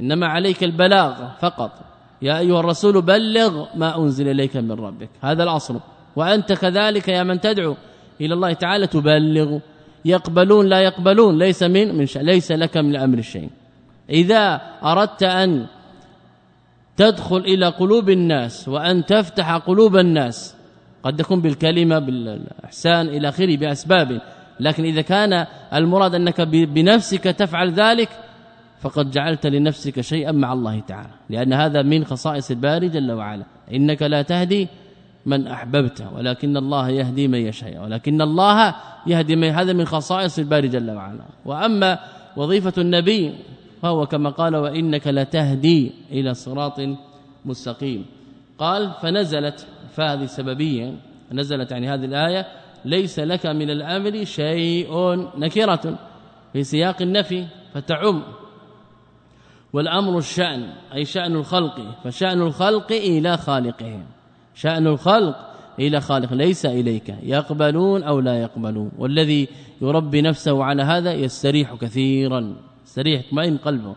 إنما عليك البلاغ فقط. يا أيها الرسول بلغ ما أنزل إليك من ربك. هذا الأصل. وأنت كذلك يا من تدعو إلى الله تعالى تبلغ. يقبلون لا يقبلون. ليس من من ليس لك من الامر شيء. إذا أردت أن تدخل إلى قلوب الناس وأن تفتح قلوب الناس قد تكون بالكلمة بالإحسان إلى آخره بأسباب. لكن إذا كان المراد أنك بنفسك تفعل ذلك فقد جعلت لنفسك شيئا مع الله تعالى. لأن هذا من خصائص الباري جل وعلا. إنك لا تهدي من أحببت ولكن الله يهدي من يشاء ولكن الله يهدي من هذا من خصائص الباري جل وعلا. وأما وظيفة النبي فهو كما قال وإنك لتهدي إلى صراط مستقيم. قال فنزلت فهذه سببية نزلت يعني هذه الآية ليس لك من الأمر شيء نكرة في سياق النفي فتعم. والأمر الشأن أي شأن الخلق فشأن الخلق إلى خالقهم. شأن الخلق إلى خالق ليس إليك. يقبلون أو لا يقبلون. والذي يربي نفسه على هذا يستريح كثيرا. استريح اطمئن قلبه.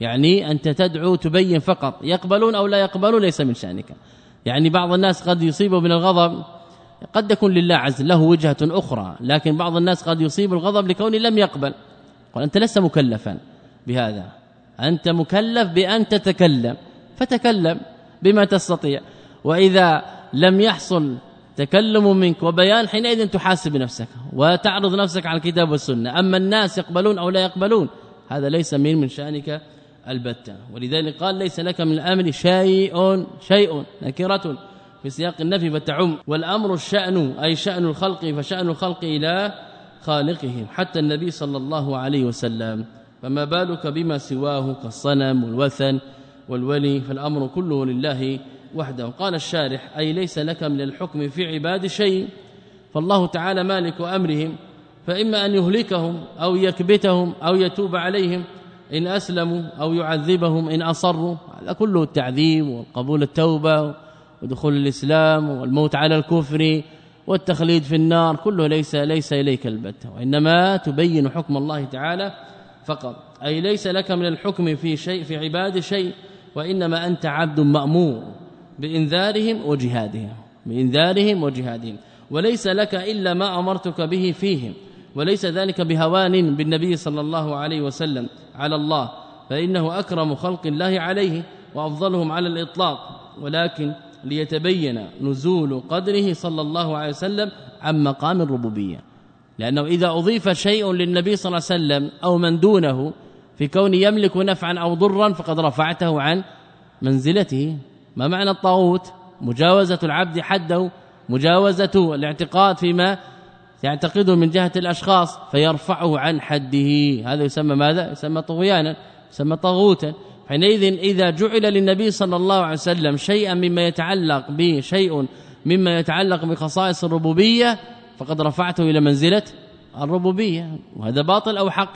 يعني أنت تدعو تبين فقط. يقبلون أو لا يقبلون ليس من شأنك. يعني بعض الناس قد يصيبه من الغضب. قد يكون لله عز له وجهة أخرى. لكن بعض الناس قد يصيب الغضب لكون لم يقبل. قال أنت لست مكلفا بهذا. أنت مكلف بأن تتكلم فتكلم بما تستطيع. وإذا لم يحصل تكلم منك وبيان حينئذ تحاسب نفسك وتعرض نفسك على الكتاب والسنة. أما الناس يقبلون أو لا يقبلون هذا ليس من من شأنك البتة. ولذلك قال ليس لك من الأمر شيء شيء نكرة في سياق النفي فتعم والأمر الشأن أي شأن الخلق فشأن الخلق إلى خالقهم. حتى النبي صلى الله عليه وسلم فما بالك بما سواه كالصنم والوثن والولي فالأمر كله لله وحده. قال الشارح أي ليس لك من الحكم في عباد شيء؟ فالله تعالى مالك أمرهم فإما أن يهلكهم أو يكبتهم أو يتوب عليهم إن أسلموا أو يعذبهم إن أصروا هذا كله التعذيب وقبول التوبة ودخول الإسلام والموت على الكفر والتخليد في النار كله ليس ليس إليك البتة. وإنما تبين حكم الله تعالى فقط. أي ليس لك من الحكم في شيء في عباد شيء وإنما أنت عبد مأمور بإنذارهم وجهادهم بإنذارهم وجهادهم. وليس لك إلا ما أمرتك به فيهم. وليس ذلك بهوان بالنبي صلى الله عليه وسلم على الله. فإنه أكرم خلق الله عليه وأفضلهم على الإطلاق. ولكن ليتبين نزول قدره صلى الله عليه وسلم عن مقام الربوبية. لأنه إذا أضيف شيء للنبي صلى الله عليه وسلم أو من دونه في كون يملك نفعا أو ضرا فقد رفعته عن منزلته. ما معنى الطاغوت؟ مجاوزة العبد حده مجاوزة الاعتقاد فيما يعتقده من جهة الأشخاص فيرفعه عن حده. هذا يسمى ماذا؟ يسمى طغيانا يسمى طاغوتا. حينئذ إذا جعل للنبي صلى الله عليه وسلم شيئا مما يتعلق به شيء مما يتعلق بخصائص الربوبية فقد رفعته إلى منزلة الربوبية وهذا باطل أو حق؟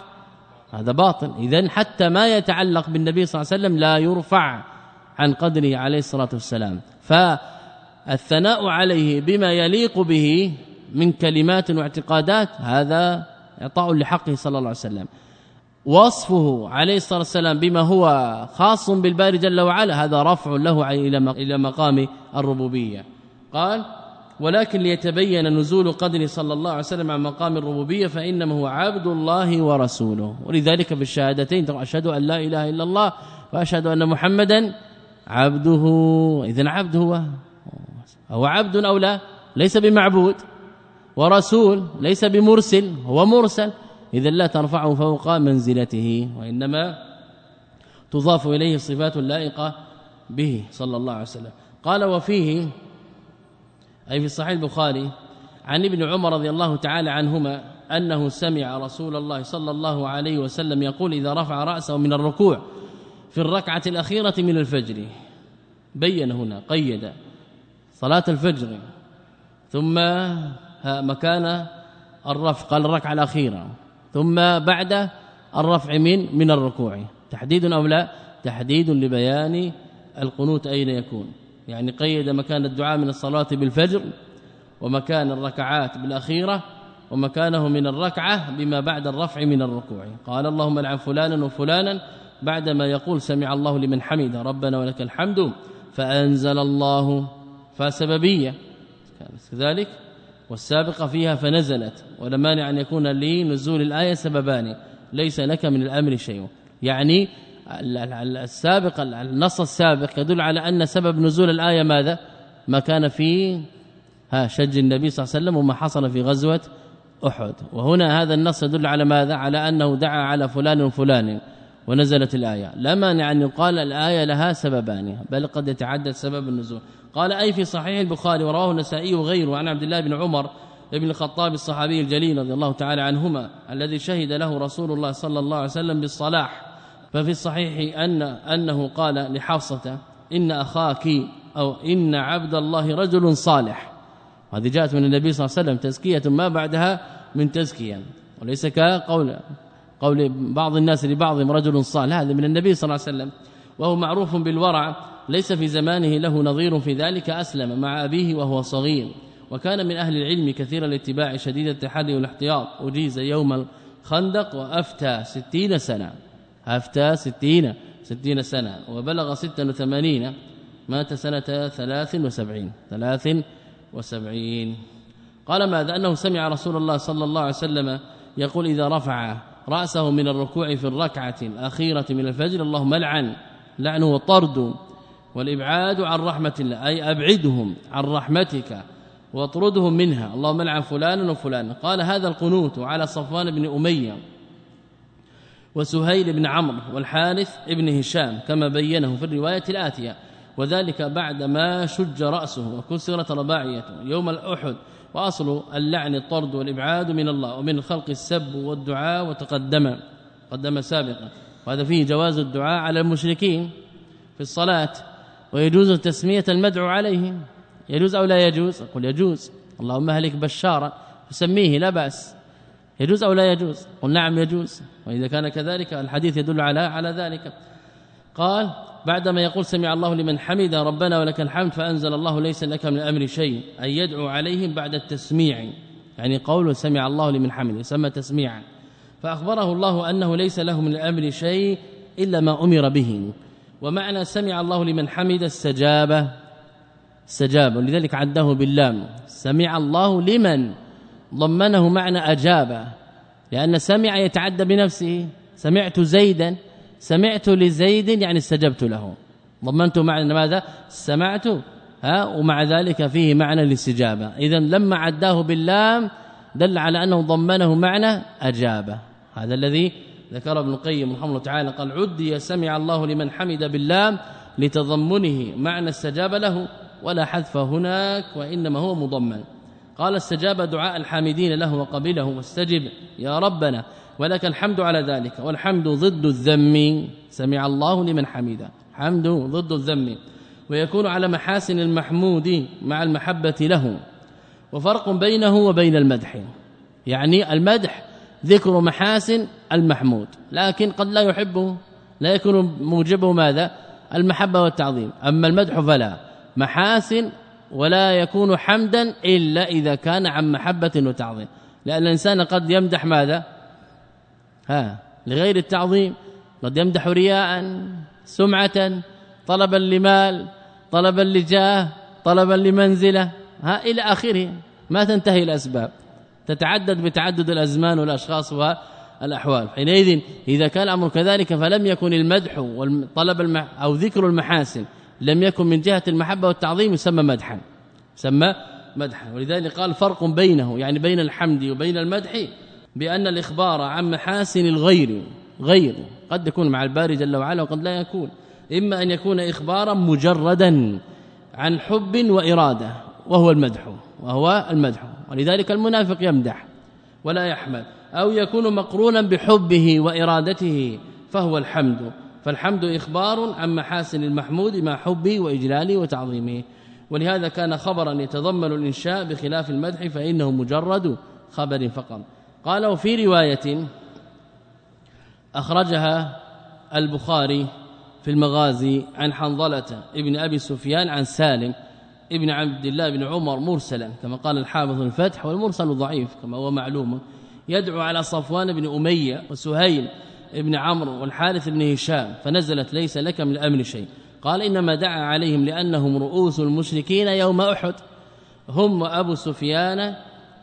هذا باطل. اذا حتى ما يتعلق بالنبي صلى الله عليه وسلم لا يرفع عن قدره عليه الصلاة والسلام. فالثناء عليه بما يليق به من كلمات واعتقادات هذا إعطاء لحقه صلى الله عليه وسلم. وصفه عليه الصلاة والسلام بما هو خاص بالباري جل وعلا هذا رفع له إلى مقام الربوبية. قال ولكن ليتبين نزول قدر صلى الله عليه وسلم عن مقام الربوبية فإنما هو عبد الله ورسوله. ولذلك في الشهادتين أشهد أن لا إله إلا الله وأشهد أن محمدا عبده. اذا عبد هو. هو عبد أو لا؟ ليس بمعبود. ورسول ليس بمرسل. هو مرسل. اذا لا ترفعه فوق منزلته. وإنما تضاف إليه الصفات اللائقه به صلى الله عليه وسلم. قال وفيه أي في صحيح البخاري عن ابن عمر رضي الله تعالى عنهما أنه سمع رسول الله صلى الله عليه وسلم يقول إذا رفع رأسه من الركوع في الركعة الأخيرة من الفجر بين هنا قيد صلاة الفجر ثم مكان الرفع قال الركعة الأخيرة ثم بعد الرفع من من الركوع تحديد أو لا؟ تحديد لبيان القنوت أين يكون. يعني قيد مكان الدعاء من الصلاة بالفجر ومكان الركعات بالأخيرة ومكانه من الركعة بما بعد الرفع من الركوع. قال اللهم لعن فلانا وفلانا بعدما يقول سمع الله لمن حمده. ربنا ولك الحمد فأنزل الله فسببيه كذلك والسابقة فيها فنزلت ولا مانع أن يكون لنزول الآية سببان. ليس لك من الأمر شيء. يعني السابق النص السابق يدل على أن سبب نزول الآية ماذا؟ ما كان في ها شج النبي صلى الله عليه وسلم وما حصل في غزوة أحد. وهنا هذا النص يدل على ماذا؟ على أنه دعا على فلان وفلان ونزلت الآية. لا مانع أن يقال الآية لها سببان بل قد يتعدد سبب النزول. قال أي في صحيح البخاري ورواه النسائي وغيره عن عبد الله بن عمر ابن الخطاب الصحابي الجليل رضي الله تعالى عنهما الذي شهد له رسول الله صلى الله عليه وسلم بالصلاح. ففي الصحيح أن أنه قال لحفصة إن أخاك أو إن عبد الله رجل صالح. هذه جاءت من النبي صلى الله عليه وسلم تزكية ما بعدها من تزكية. وليس كقول قول بعض الناس لبعضهم رجل صالح هذا من النبي صلى الله عليه وسلم. وهو معروف بالورع ليس في زمانه له نظير في ذلك أسلم مع أبيه وهو صغير. وكان من أهل العلم كثير الاتباع شديد التحدي والاحتياط. أجيز يوم الخندق وأفتى ستين سنة. أفتى ستين ستين سنة وبلغ ستا وثمانين مات سنة ثلاث وسبعين ثلاث وسبعين. قال ماذا؟ أنه سمع رسول الله صلى الله عليه وسلم يقول إذا رفع رأسه من الركوع في الركعة الأخيرة من الفجر اللهم لعن لعنه وطرد والإبعاد عن رحمة الله أي أبعدهم عن رحمتك واطردهم منها اللهم لعن فلانا وفلانا قال هذا القنوت على صفوان بن أمية وسهيل بن عمرو والحارث ابن هشام كما بينه في الرواية الآتية. وذلك بعد ما شج رأسه وكسرت رباعيته يوم الأحد وأصل اللعن الطرد والإبعاد من الله ومن الخلق السب والدعاء وتقدم قدم سابقا. وهذا فيه جواز الدعاء على المشركين في الصلاة ويجوز تسميه المدعو عليهم. يجوز أو لا يجوز؟ أقول يجوز. اللهم أهلك بشارا. فسميه لا بأس. يجوز أو لا يجوز؟ قل نعم يجوز. وإذا كان كذلك الحديث يدل على على ذلك. قال بعدما يقول سمع الله لمن حمد ربنا ولك الحمد فأنزل الله ليس لك من الأمر شيء أن يدعو عليهم بعد التسميع. يعني قول سمع الله لمن حمد يسمى تسميعا. فأخبره الله أنه ليس له من الأمر شيء إلا ما أمر به. ومعنى سمع الله لمن حمد استجاب استجاب ولذلك عده باللام. سمع الله لمن ضمنه معنى أجاب لأن سمع يتعدى بنفسه. سمعت زيدا سمعت لزيد يعني استجبت له. ضمنت معنى ماذا؟ سمعت ها ومع ذلك فيه معنى الاستجابة. اذا لما عداه باللام دل على أنه ضمنه معنى أجاب. هذا الذي ذكر ابن القيم رحمه الله تعالى قال عدي سمع الله لمن حمد باللام لتضمنه معنى استجاب له ولا حذف هناك وإنما هو مضمن. قال استجاب دعاء الحامدين له وقبله واستجب يا ربنا ولك الحمد على ذلك والحمد ضد الذم سمع الله لمن حمده حمد ضد الذم ويكون على محاسن المحمود مع المحبة له وفرق بينه وبين المدح يعني المدح ذكر محاسن المحمود لكن قد لا يحبه لا يكون موجبه ماذا؟ المحبة والتعظيم أما المدح فلا محاسن ولا يكون حمدا إلا إذا كان عن محبة وتعظيم. لأن الإنسان قد يمدح ماذا؟ ها لغير التعظيم. قد يمدح رياء سمعة طلبا لمال طلبا لجاه طلبا لمنزلة. ها إلى آخره. ما تنتهي الأسباب. تتعدد بتعدد الأزمان والأشخاص والأحوال. حينئذ إذا كان الأمر كذلك فلم يكن المدح والطلب أو ذكر المحاسن لم يكن من جهة المحبة والتعظيم يسمى مدحا سمى مدحا. ولذلك قال فرق بينه يعني بين الحمد وبين المدح بأن الإخبار عن محاسن الغير غير قد يكون مع الباري جل وعلا وقد لا يكون. إما أن يكون إخبارا مجردا عن حب وإرادة وهو المدح وهو المدح. ولذلك المنافق يمدح ولا يحمد. أو يكون مقرونا بحبه وإرادته فهو الحمد. فالحمد إخبار عن محاسن المحمود مع حبه وإجلاله وتعظيمه. ولهذا كان خبرا يتضمن الإنشاء بخلاف المدح فإنه مجرد خبر فقط. قال وفي رواية أخرجها البخاري في المغازي عن حنظلة ابن أبي سفيان عن سالم ابن عبد الله بن عمر مرسلا كما قال الحافظ الفتح والمرسل ضعيف كما هو معلوم. يدعو على صفوان بن أمية وسهيل ابن عمرو والحارث بن هشام فنزلت ليس لك من الأمر شيء. قال إنما دعا عليهم لأنهم رؤوس المشركين يوم أحد هم أبو سفيان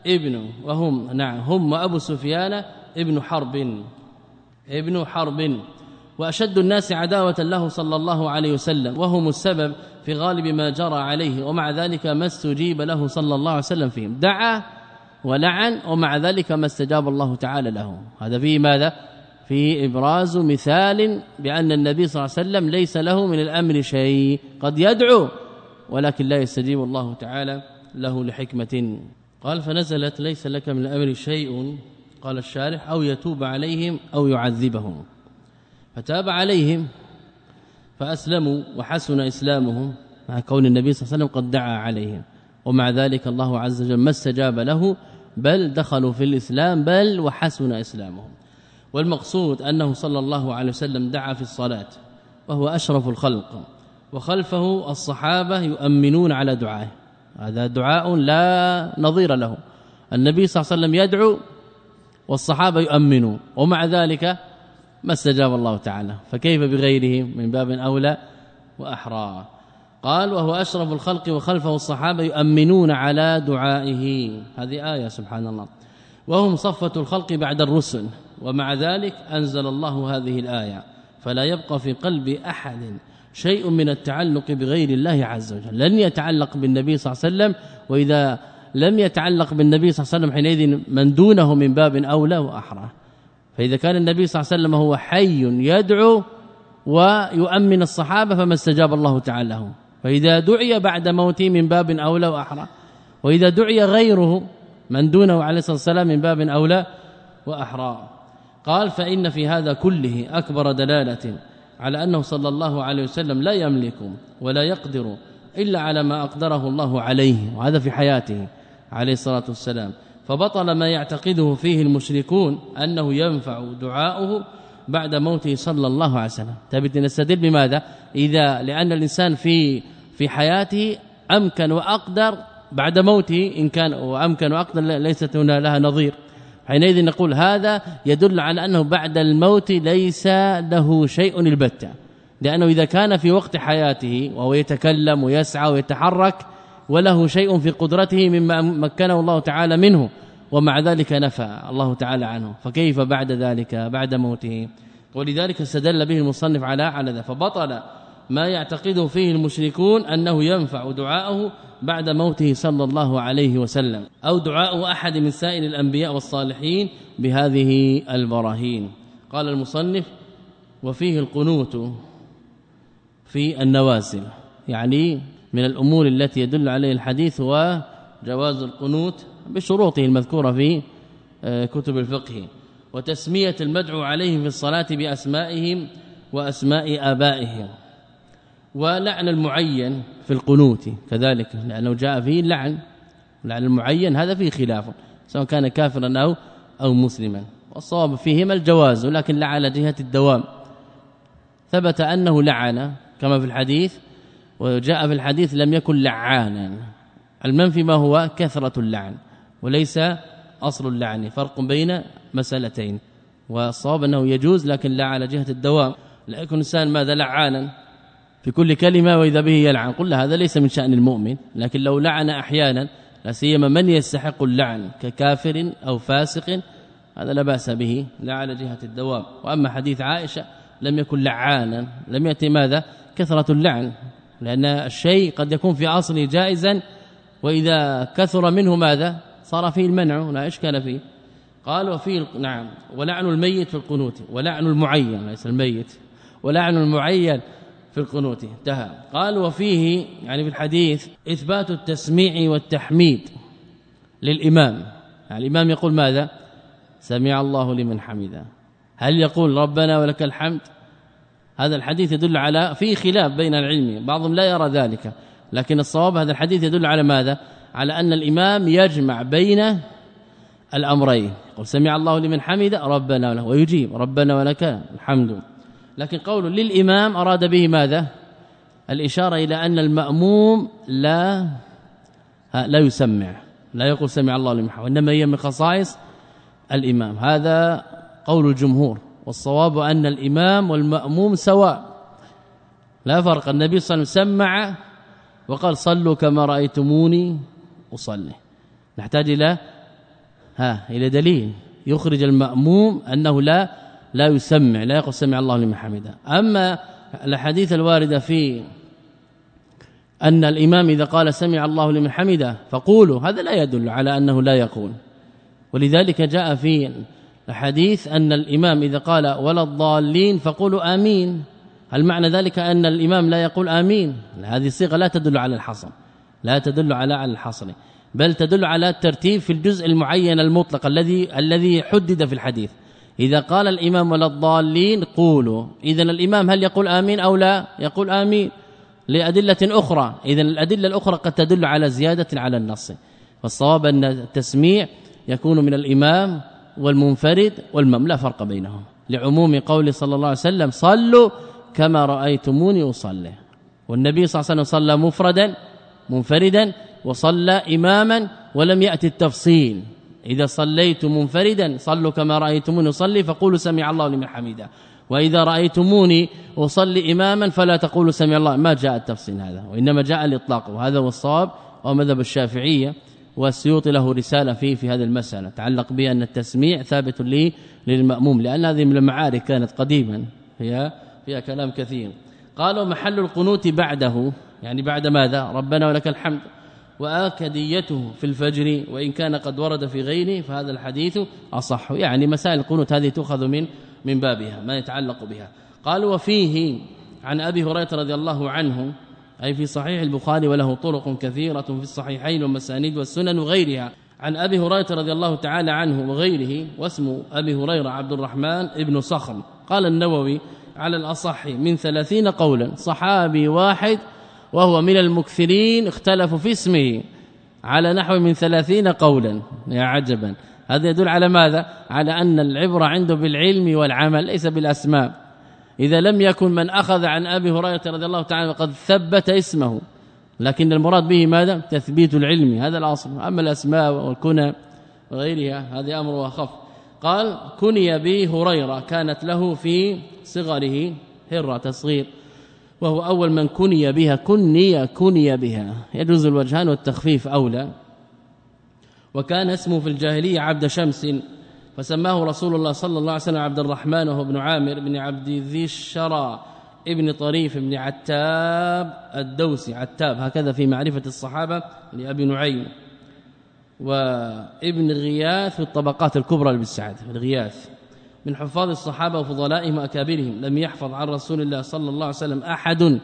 ابن وهم نعم هم أبو سفيان ابن حرب ابن حرب وأشد الناس عداوة له صلى الله عليه وسلم وهم السبب في غالب ما جرى عليه ومع ذلك ما استجيب له صلى الله عليه وسلم فيهم. دعا ولعن ومع ذلك ما استجاب الله تعالى له. هذا فيه ماذا؟ في إبراز مثال بأن النبي صلى الله عليه وسلم ليس له من الأمر شيء قد يدعو ولكن لا يستجيب الله تعالى له لحكمة. قال فنزلت ليس لك من الأمر شيء قال الشارح أو يتوب عليهم أو يعذبهم. فتاب عليهم فأسلموا وحسن إسلامهم مع كون النبي صلى الله عليه وسلم قد دعا عليهم. ومع ذلك الله عز وجل ما استجاب له بل دخلوا في الإسلام بل وحسن إسلامهم. والمقصود أنه صلى الله عليه وسلم دعا في الصلاة وهو أشرف الخلق وخلفه الصحابة يؤمنون على دعائه. هذا دعاء لا نظير له. النبي صلى الله عليه وسلم يدعو والصحابة يؤمنون ومع ذلك ما استجاب الله تعالى. فكيف بغيره من باب أولى وأحرى؟ قال وهو أشرف الخلق وخلفه الصحابة يؤمنون على دعائه. هذه آية سبحان الله. وهم صفه الخلق بعد الرسل. ومع ذلك أنزل الله هذه الآية فلا يبقى في قلب أحد شيء من التعلق بغير الله عز وجل. لن يتعلق بالنبي صلى الله عليه وسلم وإذا لم يتعلق بالنبي صلى الله عليه وسلم حينئذ من دونه من باب اولى واحرى فإذا كان النبي صلى الله عليه وسلم هو حي يدعو ويؤمن الصحابة فما استجاب الله تعالى له. فإذا دعي بعد موته من باب اولى واحرى وإذا دعي غيره من دونه عليه الصلاة والسلام من باب اولى وأحرى. قال فإن في هذا كله أكبر دلالة على أنه صلى الله عليه وسلم لا يملك ولا يقدر إلا على ما أقدره الله عليه وهذا في حياته عليه الصلاة والسلام. فبطل ما يعتقده فيه المشركون أنه ينفع دعاؤه بعد موته صلى الله عليه وسلم. تبي نستدل بماذا؟ إذا لأن الإنسان في في حياته أمكن وأقدر بعد موته إن كان وأمكن وأقدر ليست هنا لها نظير. حينئذ نقول هذا يدل على أنه بعد الموت ليس له شيء البتة. لأنه إذا كان في وقت حياته وهو يتكلم ويسعى ويتحرك وله شيء في قدرته مما مكنه الله تعالى منه ومع ذلك نفى الله تعالى عنه. فكيف بعد ذلك؟ بعد موته. ولذلك استدل به المصنف على على ذا فبطل ما يعتقده فيه المشركون أنه ينفع دعاءه بعد موته صلى الله عليه وسلم أو دعاء أحد من سائر الأنبياء والصالحين بهذه البراهين. قال المصنف وفيه القنوت في النوازل. يعني من الأمور التي يدل عليه الحديث هو جواز القنوت بشروطه المذكورة في آه، كتب الفقه وتسمية المدعو عليهم في الصلاة بأسمائهم وأسماء آبائهم. ولعن المعين في القنوت كذلك لأنه جاء فيه اللعن لعن المعين هذا فيه خلاف سواء كان كافرا أو أو مسلما. والصواب فيهما الجواز ولكن لا على جهة الدوام. ثبت أنه لعن كما في الحديث وجاء في الحديث لم يكن لعانا. المنفي ما هو؟ كثرة اللعن وليس أصل اللعن فرق بين مسألتين. والصواب أنه يجوز لكن لا على جهة الدوام. لا يكون الإنسان ماذا لعانا؟ في كل كلمة وإذا به يلعن. قل هذا ليس من شأن المؤمن لكن لو لعن أحيانا لا سيما من يستحق اللعن ككافر أو فاسق هذا لا بأس به لا على جهة الدوام. وأما حديث عائشة لم يكن لعانا. لم يأتي ماذا؟ كثرة اللعن لأن الشيء قد يكون في اصله جائزا وإذا كثر منه ماذا؟ صار فيه المنع لا إشكال فيه. قال وفي نعم ولعن الميت في القنوت ولعن المعين ليس الميت ولعن المعين. في القنوت. انتهى. قال وفيه يعني في الحديث إثبات التسميع والتحميد للإمام. يعني الإمام يقول ماذا؟ سمع الله لمن حمده. هل يقول ربنا ولك الحمد هذا الحديث يدل على في خلاف بين العلم. بعضهم لا يرى ذلك. لكن الصواب هذا الحديث يدل على ماذا؟ على أن الإمام يجمع بين الأمرين. قل سمع الله لمن حمده ربنا وله ويجيب ربنا ولك الحمد. لكن قول للإمام أراد به ماذا؟ الإشارة إلى أن المأموم لا لا يسمع لا يقول سمع الله لمن حمده وانما هي من خصائص الإمام. هذا قول الجمهور والصواب أن الإمام والمأموم سواء. لا فرق النبي صلى الله عليه وسلم سمع وقال صلوا كما رأيتموني أصلي. نحتاج إلى ها إلى دليل. يخرج المأموم أنه لا لا يسمع لا يقول سمع الله لمن حمده. أما الاحاديث الوارده في أن الإمام إذا قال سمع الله لمن حمده فقولوا هذا لا يدل على أنه لا يقول. ولذلك جاء في الحديث أن الإمام إذا قال ولا الضالين فقولوا آمين. هل معنى ذلك أن الإمام لا يقول آمين؟ هذه الصيغة لا تدل على الحصر لا تدل على على الحصر بل تدل على الترتيب في الجزء المعين المطلق الذي الذي حدد في الحديث. إذا قال الإمام ولا الضالين قولوا. اذا الإمام هل يقول آمين أو لا؟ يقول آمين. لأدلة أخرى. اذا الأدلة الأخرى قد تدل على زيادة على النص. والصواب أن التسميع يكون من الإمام والمنفرد والمم لا فرق بينهم. لعموم قول صلى الله عليه وسلم صلوا كما رأيتموني أصلي. والنبي صلى الله عليه وسلم صلى مفردا منفردا وصلى إماما ولم يأتي التفصيل. إذا صليت منفردا صلوا كما رأيتموني أصلي فقولوا سمع الله لمن حمده وإذا رأيتموني أصلي إماما فلا تقولوا سمع الله. ما جاء التفصيل هذا وإنما جاء الإطلاق وهذا هو الصواب ومذهب الشافعية والسيوطي له رسالة فيه في هذه المسألة. تعلق بان التسميع ثابت لي للمأموم لأن هذه من المعارك كانت قديما هي فيها كلام كثير. قالوا محل القنوت بعده يعني بعد ماذا؟ ربنا ولك الحمد. وآكديته في الفجر وإن كان قد ورد في غيره فهذا الحديث أصح. يعني مسائل القنوت هذه تؤخذ من من بابها ما يتعلق بها. قالوا وفيه عن أبي هريرة رضي الله عنه أي في صحيح البخاري وله طرق كثيرة في الصحيحين والمسانيد والسنن وغيرها. عن أبي هريرة رضي الله تعالى عنه وغيره واسم أبي هريرة عبد الرحمن ابن صخر. قال النووي على الأصح من ثلاثين قولا صحابي واحد وهو من المكثرين اختلفوا في اسمه. على نحو من ثلاثين قولا. يا عجبا. هذا يدل على ماذا؟ على أن العبرة عنده بالعلم والعمل ليس بالأسماء. إذا لم يكن من أخذ عن أبي هريرة رضي الله تعالى قد ثبت اسمه. لكن المراد به ماذا؟ تثبيت العلم. هذا الأصل. أما الأسماء والكنى وغيرها هذه أمر اخف قال كني به هريرة. كانت له في صغره هره تصغير. وهو أول من كني بها كني كني بها. يجوز الوجهان والتخفيف أولى. وكان اسمه في الجاهلية عبد شمس فسماه رسول الله صلى الله عليه وسلم عبد الرحمن وهو ابن عامر بن عبد ذي الشرى ابن طريف بن عتاب الدوسي. عتاب هكذا في معرفة الصحابة لأبي نعيم. وابن غياث في الطبقات الكبرى للسعد الغياث. من حفاظ الصحابة وفضلائهم وأكابرهم. لم يحفظ عن رسول الله صلى الله عليه وسلم أحد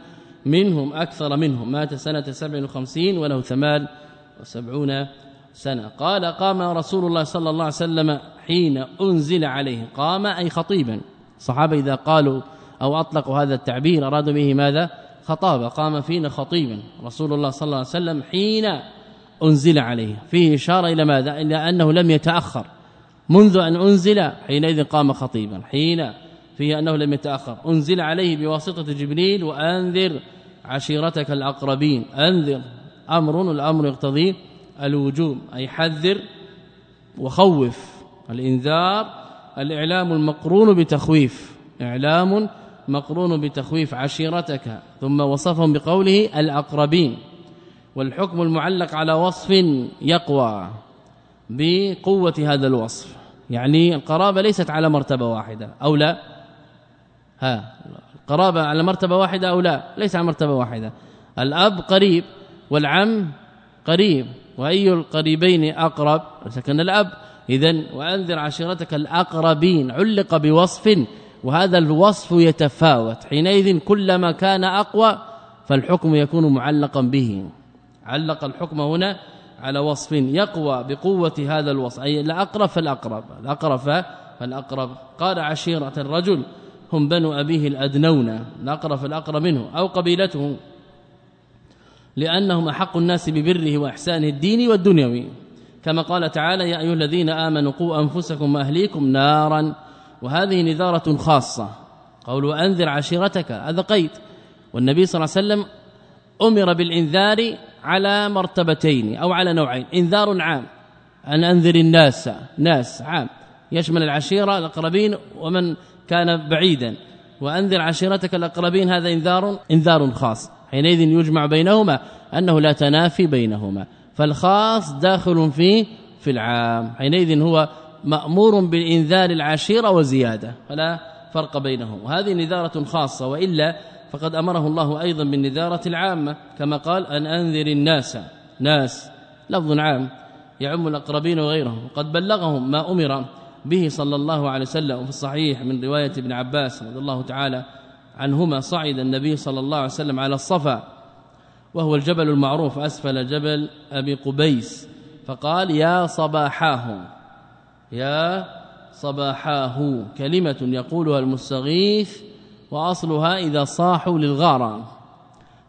منهم أكثر منهم. مات سنة 57 وله 78 سنة. قال قام رسول الله صلى الله عليه وسلم حين أنزل عليه. قام أي خطيبا. صحابة إذا قالوا أو أطلقوا هذا التعبير أرادوا به ماذا؟ خطابة. قام فينا خطيبا رسول الله صلى الله عليه وسلم حين أنزل عليه. فيه إشارة إلى ماذا؟ إلى أنه لم يتأخر. منذ أن أنزل حينئذ قام خطيبا. حين فيه أنه لم يتأخر. أنزل عليه بواسطة جبريل وأنذر عشيرتك الأقربين. أنذر. أمر الأمر يقتضي الوجوب. أي حذر وخوف. الإنذار الإعلام المقرون بتخويف. إعلام مقرون بتخويف عشيرتك. ثم وصفهم بقوله الأقربين. والحكم المعلق على وصف يقوى. بقوة هذا الوصف. يعني القرابة ليست على مرتبة واحدة أو لا؟ ها القرابة على مرتبة واحدة أو لا؟ ليس على مرتبة واحدة. الأب قريب والعم قريب. وأي القريبين أقرب؟ سكن الأب. إذا وأنذر عشيرتك الأقربين. علق بوصف وهذا الوصف يتفاوت. حينئذ كلما كان أقوى فالحكم يكون معلقا به. علق الحكم هنا على وصف يقوى بقوة هذا الوصف أي الأقرب فالأقرب الأقرب فالأقرب. قال عشيرة الرجل هم بنو أبيه الأدنون الأقرب فالأقرب منه أو قبيلته لأنهم أحق الناس ببره وإحسانه الديني والدنيوي. كما قال تعالى يا أيها الذين آمنوا قوا أنفسكم وأهليكم نارا. وهذه نذارة خاصة. قول وأنذر عشيرتك هذا قيد والنبي صلى الله عليه وسلم أمر بالإنذار على مرتبتين أو على نوعين. إنذار عام. أن أنذر الناس. ناس عام. يشمل العشيرة الأقربين ومن كان بعيدا. وأنذر عشيرتك الأقربين هذا إنذار إنذار خاص. حينئذ يجمع بينهما أنه لا تنافي بينهما. فالخاص داخل في في العام. حينئذ هو مأمور بالإنذار العشيرة وزيادة. فلا فرق بينهم. وهذه نذارة خاصة. وإلا فقد أمره الله أيضا بالنذارة العامة كما قال أن أنذر الناس. ناس لفظ عام يعم الأقربين وغيرهم. وقد بلغهم ما أمر به صلى الله عليه وسلم في الصحيح من رواية ابن عباس رضي الله تعالى عنهما صعد النبي صلى الله عليه وسلم على الصفا وهو الجبل المعروف أسفل جبل أبي قبيس. فقال يا صباحاه يا صباحاه. كلمة يقولها المستغيث وأصلها إذا صاحوا للغارة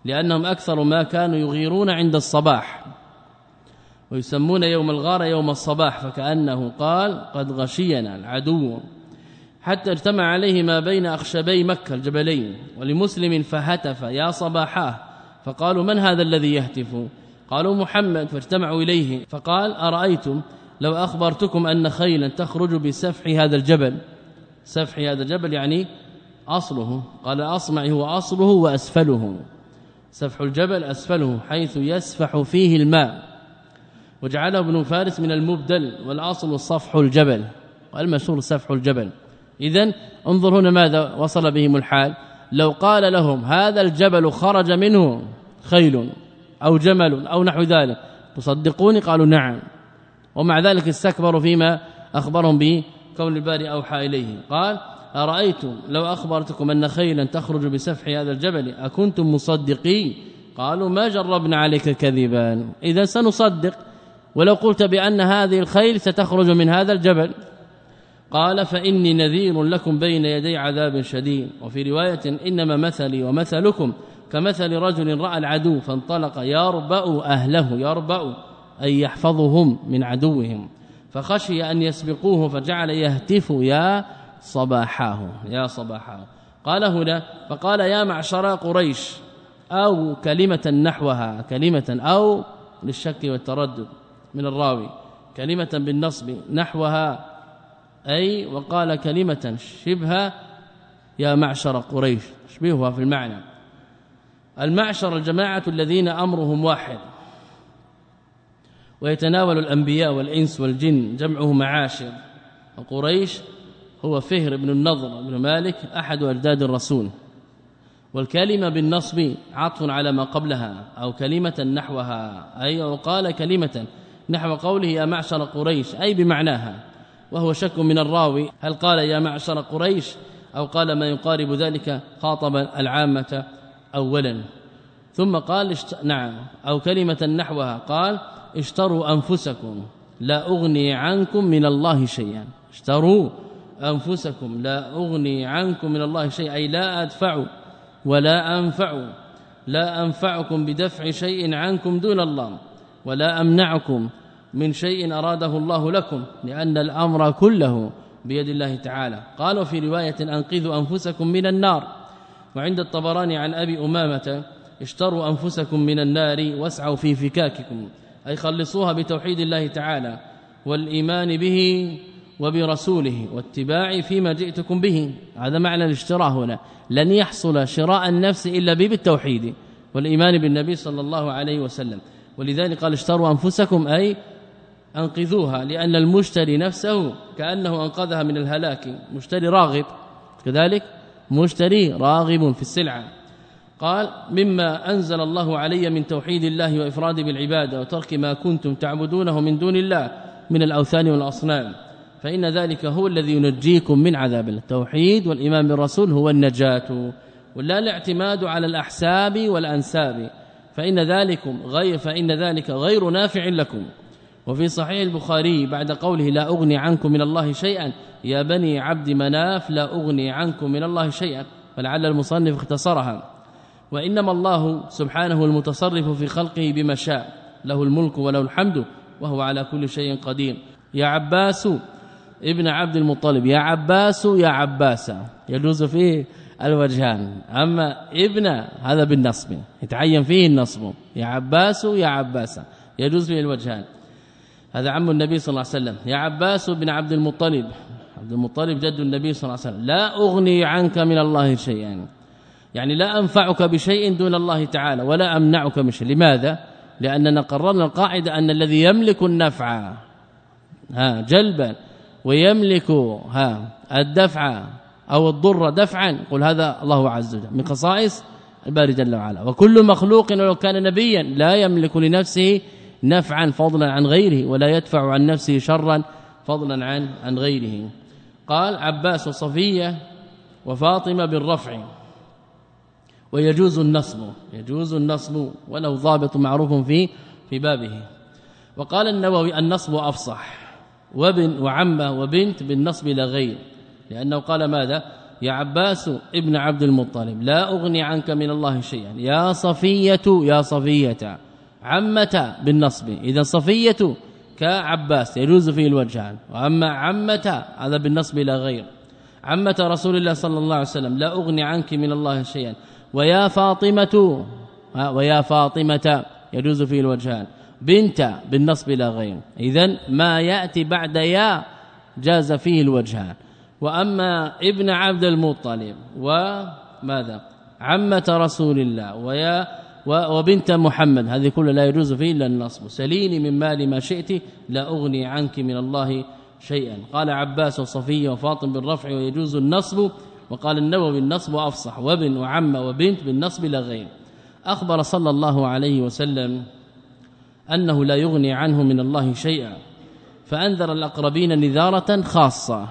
لأنهم أكثر ما كانوا يغيرون عند الصباح ويسمون يوم الغارة يوم الصباح فكأنه قال قد غشينا العدو. حتى اجتمع عليه ما بين أخشبي مكة الجبلين ولمسلم فهتف يا صباحاه. فقالوا من هذا الذي يهتف؟ قالوا محمد. فاجتمعوا إليه فقال أرأيتم؟ لو أخبرتكم أن خيلا تخرج بسفح هذا الجبل. سفح هذا الجبل يعني أصله قال اصمع هو أصله وأسفله. سفح الجبل أسفله حيث يسفح فيه الماء. وجعله ابن فارس من المبدل والأصل صفح الجبل. والمشهور سفح الجبل. اذا انظر هنا ماذا وصل بهم الحال. لو قال لهم هذا الجبل خرج منه خيل أو جمل أو نحو ذلك تصدقوني قالوا نعم. ومع ذلك استكبروا فيما أخبرهم به كون الباري أوحى إليه. قال أرأيتم لو أخبرتكم أن خيلا تخرج بسفح هذا الجبل أكنتم مصدقين؟ قالوا ما جربنا عليك كذبا إذا سنصدق. ولو قلت بأن هذه الخيل ستخرج من هذا الجبل. قال فإني نذير لكم بين يدي عذاب شديد. وفي رواية إنما مثلي ومثلكم. كمثل رجل رأى العدو فانطلق يربأ أهله يربأ أي يحفظهم من عدوهم. فخشي أن يسبقوه فجعل يهتف يا صباحاه. يا صباحاه. قال هنا فقال يا معشر قريش أو كلمة نحوها كلمة أو للشك والتردد من الراوي كلمة بالنصب نحوها أي وقال كلمة شبه يا معشر قريش. شبيهها في المعنى. المعشر الجماعة الذين أمرهم واحد ويتناول الأنبياء والإنس والجن جمعه معاشر. وقريش هو فهر بن النضر بن مالك أحد أجداد الرسول. والكلمة بالنصب عطف على ما قبلها أو كلمة نحوها. أي وقال كلمة نحو قوله يا معشر قريش أي بمعناها. وهو شك من الراوي هل قال يا معشر قريش أو قال ما يقارب ذلك خاطب العامة اولا. ثم قال. نعم أو كلمة نحوها قال اشتروا أنفسكم لا أغني عنكم من الله شيئا. اشتروا أنفسكم لا أغني عنكم من الله شيئا أي لا أدفع ولا أنفع لا أنفعكم بدفع شيء عنكم دون الله ولا أمنعكم من شيء أراده الله لكم لأن الأمر كله بيد الله تعالى. قالوا في رواية أنقذوا أنفسكم من النار. وعند الطبراني عن أبي أمامة اشتروا أنفسكم من النار واسعوا في فكاككم أي خلصوها بتوحيد الله تعالى والإيمان به وبرسوله واتباع فيما جئتكم به. هذا معنى الاشتراء هنا. لن يحصل شراء النفس إلا بالتوحيد والإيمان بالنبي صلى الله عليه وسلم. ولذلك قال اشتروا أنفسكم أي أنقذوها لأن المشتري نفسه كأنه أنقذها من الهلاك. مشتري راغب كذلك مشتري راغب في السلعة. قال مما أنزل الله علي من توحيد الله وإفراد بالعبادة وترك ما كنتم تعبدونه من دون الله من الأوثان والأصنام. فإن ذلك هو الذي ينجيكم من عذاب التوحيد والإيمان بالرسول هو النجاة ولا الاعتماد على الأحساب والأنساب. فإن ذلكم غير فإن ذلك غير نافع لكم. وفي صحيح البخاري بعد قوله لا أغني عنكم من الله شيئا يا بني عبد مناف لا أغني عنكم من الله شيئا. فلعل المصنف اختصرها. وإنما الله سبحانه المتصرف في خلقه بما شاء له الملك وله الحمد وهو على كل شيء قدير. يا عباس ابن عبد المطلب يا عباس يا عباس. يجوز فيه الوجهان. أما ابن هذا بالنصب. يتعين فيه النصب. يا عباس يا عباس. يجوز فيه الوجهان. هذا عم النبي صلى الله عليه وسلم. يا عباس بن عبد المطلب. عبد المطلب جد النبي صلى الله عليه وسلم. لا أغني عنك من الله شيئا. يعني لا أنفعك بشيء دون الله تعالى ولا أمنعك من شيء. لماذا؟ لأننا قررنا القاعدة أن الذي يملك النفع ها جلبا. ويملك ها الدفع أو الضر دفعا قل هذا الله عز وجل من خصائص الباري جل وعلا. وكل مخلوق ولو كان نبيا لا يملك لنفسه نفعا فضلا عن غيره ولا يدفع عن نفسه شرا فضلا عن عن غيره. قال عباس وصفية وفاطمة بالرفع. ويجوز النصب يجوز النصب وله ضابط معروف في في بابه. وقال النووي النصب أفصح. وابن وعمة وبنت بالنصب لا غير لأنه قال ماذا؟ يا عباس ابن عبد المطلب لا أغني عنك من الله شيئا. يا صفية يا صفية عمة بالنصب. إذا صفية كعباس يجوز فيه الوجهان وأما عمة هذا بالنصب لا غير. عمة رسول الله صلى الله عليه وسلم لا أغني عنك من الله شيئا. ويا فاطمة ويا فاطمة يجوز فيه الوجهان بنت بالنصب لا غير. اذا ما يأتي بعد يا جاز فيه الوجهان. وأما ابن عبد المطلب وماذا؟ عمة رسول الله ويا وبنت محمد. هذه كلها لا يجوز فيه إلا النصب. سليني من مال ما شئت لا أغني عنك من الله شيئا. قال عباس وصفيه وفاطم بالرفع ويجوز النصب. وقال النووي النصب أفصح. وابن وعم وبنت بالنصب لا غير. أخبر صلى الله عليه وسلم أنه لا يغني عنه من الله شيئا فأنذر الأقربين نذارة خاصة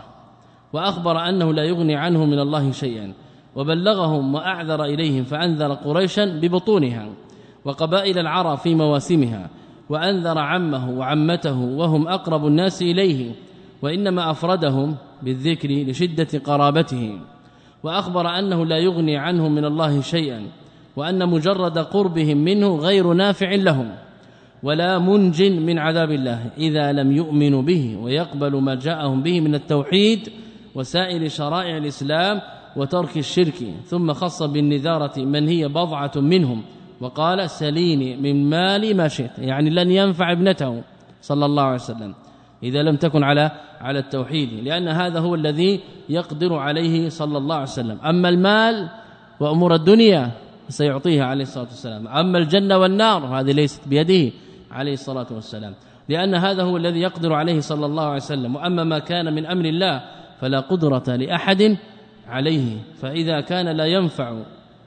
وأخبر أنه لا يغني عنه من الله شيئا وبلغهم وأعذر إليهم فأنذر قريشا ببطونها وقبائل العرب في مواسمها وأنذر عمه وعمته وهم أقرب الناس إليه وإنما أفردهم بالذكر لشدة قرابته. وأخبر أنه لا يغني عنهم من الله شيئا وأن مجرد قربهم منه غير نافع لهم. ولا منج من عذاب الله إذا لم يؤمنوا به ويقبل ما جاءهم به من التوحيد وسائر شرائع الإسلام وترك الشرك. ثم خص بالنذارة من هي بضعة منهم وقال سليني من مالي ما شئت يعني لن ينفع ابنته صلى الله عليه وسلم إذا لم تكن على على التوحيد لأن هذا هو الذي يقدر عليه صلى الله عليه وسلم. أما المال وأمور الدنيا سيعطيها عليه الصلاة والسلام. أما الجنة والنار هذه ليست بيده. عليه الصلاة والسلام. لأن هذا هو الذي يقدر عليه صلى الله عليه وسلم. وأما ما كان من أمر الله فلا قدرة لأحد عليه. فإذا كان لا ينفع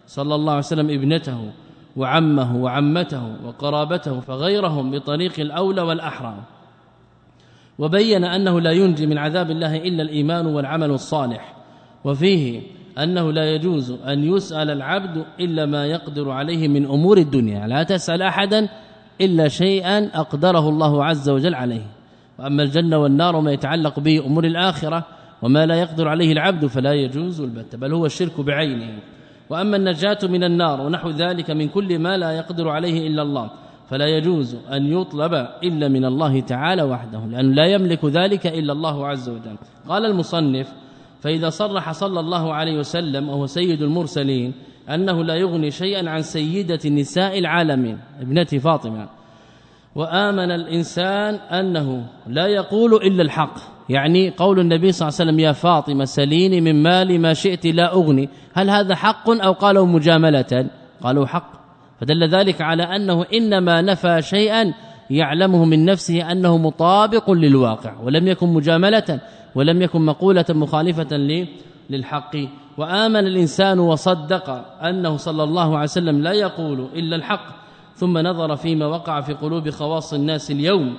صلى الله عليه وسلم ابنته وعمه وعمته وقرابته فغيرهم بطريق الأولى والأحرى وبين أنه لا ينجي من عذاب الله إلا الإيمان والعمل الصالح. وفيه أنه لا يجوز أن يسأل العبد إلا ما يقدر عليه من أمور الدنيا. لا تسأل أحدا إلا شيئا أقدره الله عز وجل عليه. وأما الجنة والنار وما يتعلق به أمور الآخرة وما لا يقدر عليه العبد فلا يجوز البتة بل هو الشرك بعينه. وأما النجاة من النار ونحو ذلك من كل ما لا يقدر عليه إلا الله فلا يجوز أن يطلب إلا من الله تعالى وحده لأنه لا يملك ذلك إلا الله عز وجل. قال المصنف فإذا صرح صلى الله عليه وسلم وهو سيد المرسلين أنه لا يغني شيئا عن سيدة نساء العالمين ابنتي فاطمة. وآمن الإنسان أنه لا يقول إلا الحق. يعني قول النبي صلى الله عليه وسلم يا فاطمة سليني من مالي ما شئت لا أغني. هل هذا حق أو قالوا مجاملة؟ قالوا حق. فدل ذلك على أنه إنما نفى شيئا يعلمه من نفسه أنه مطابق للواقع ولم يكن مجاملة ولم يكن مقولة مخالفة للحق. وآمن الإنسان وصدق أنه صلى الله عليه وسلم لا يقول إلا الحق ثم نظر فيما وقع في قلوب خواص الناس اليوم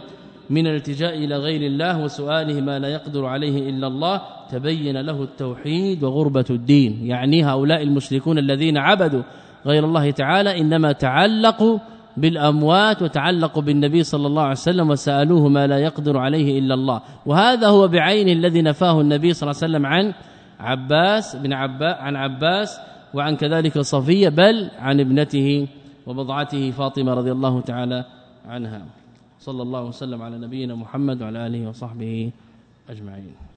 من الالتجاء إلى غير الله وسؤاله ما لا يقدر عليه إلا الله تبين له التوحيد وغربة الدين. يعني هؤلاء المشركون الذين عبدوا غير الله تعالى إنما تعلقوا بالأموات وتعلقوا بالنبي صلى الله عليه وسلم وسألوه ما لا يقدر عليه إلا الله. وهذا هو بعينه الذي نفاه النبي صلى الله عليه وسلم عن عباس بن عباس عن عباس وعن كذلك صفية بل عن ابنته وبضعته فاطمة رضي الله تعالى عنها. صلى الله وسلم على نبينا محمد وعلى آله وصحبه أجمعين.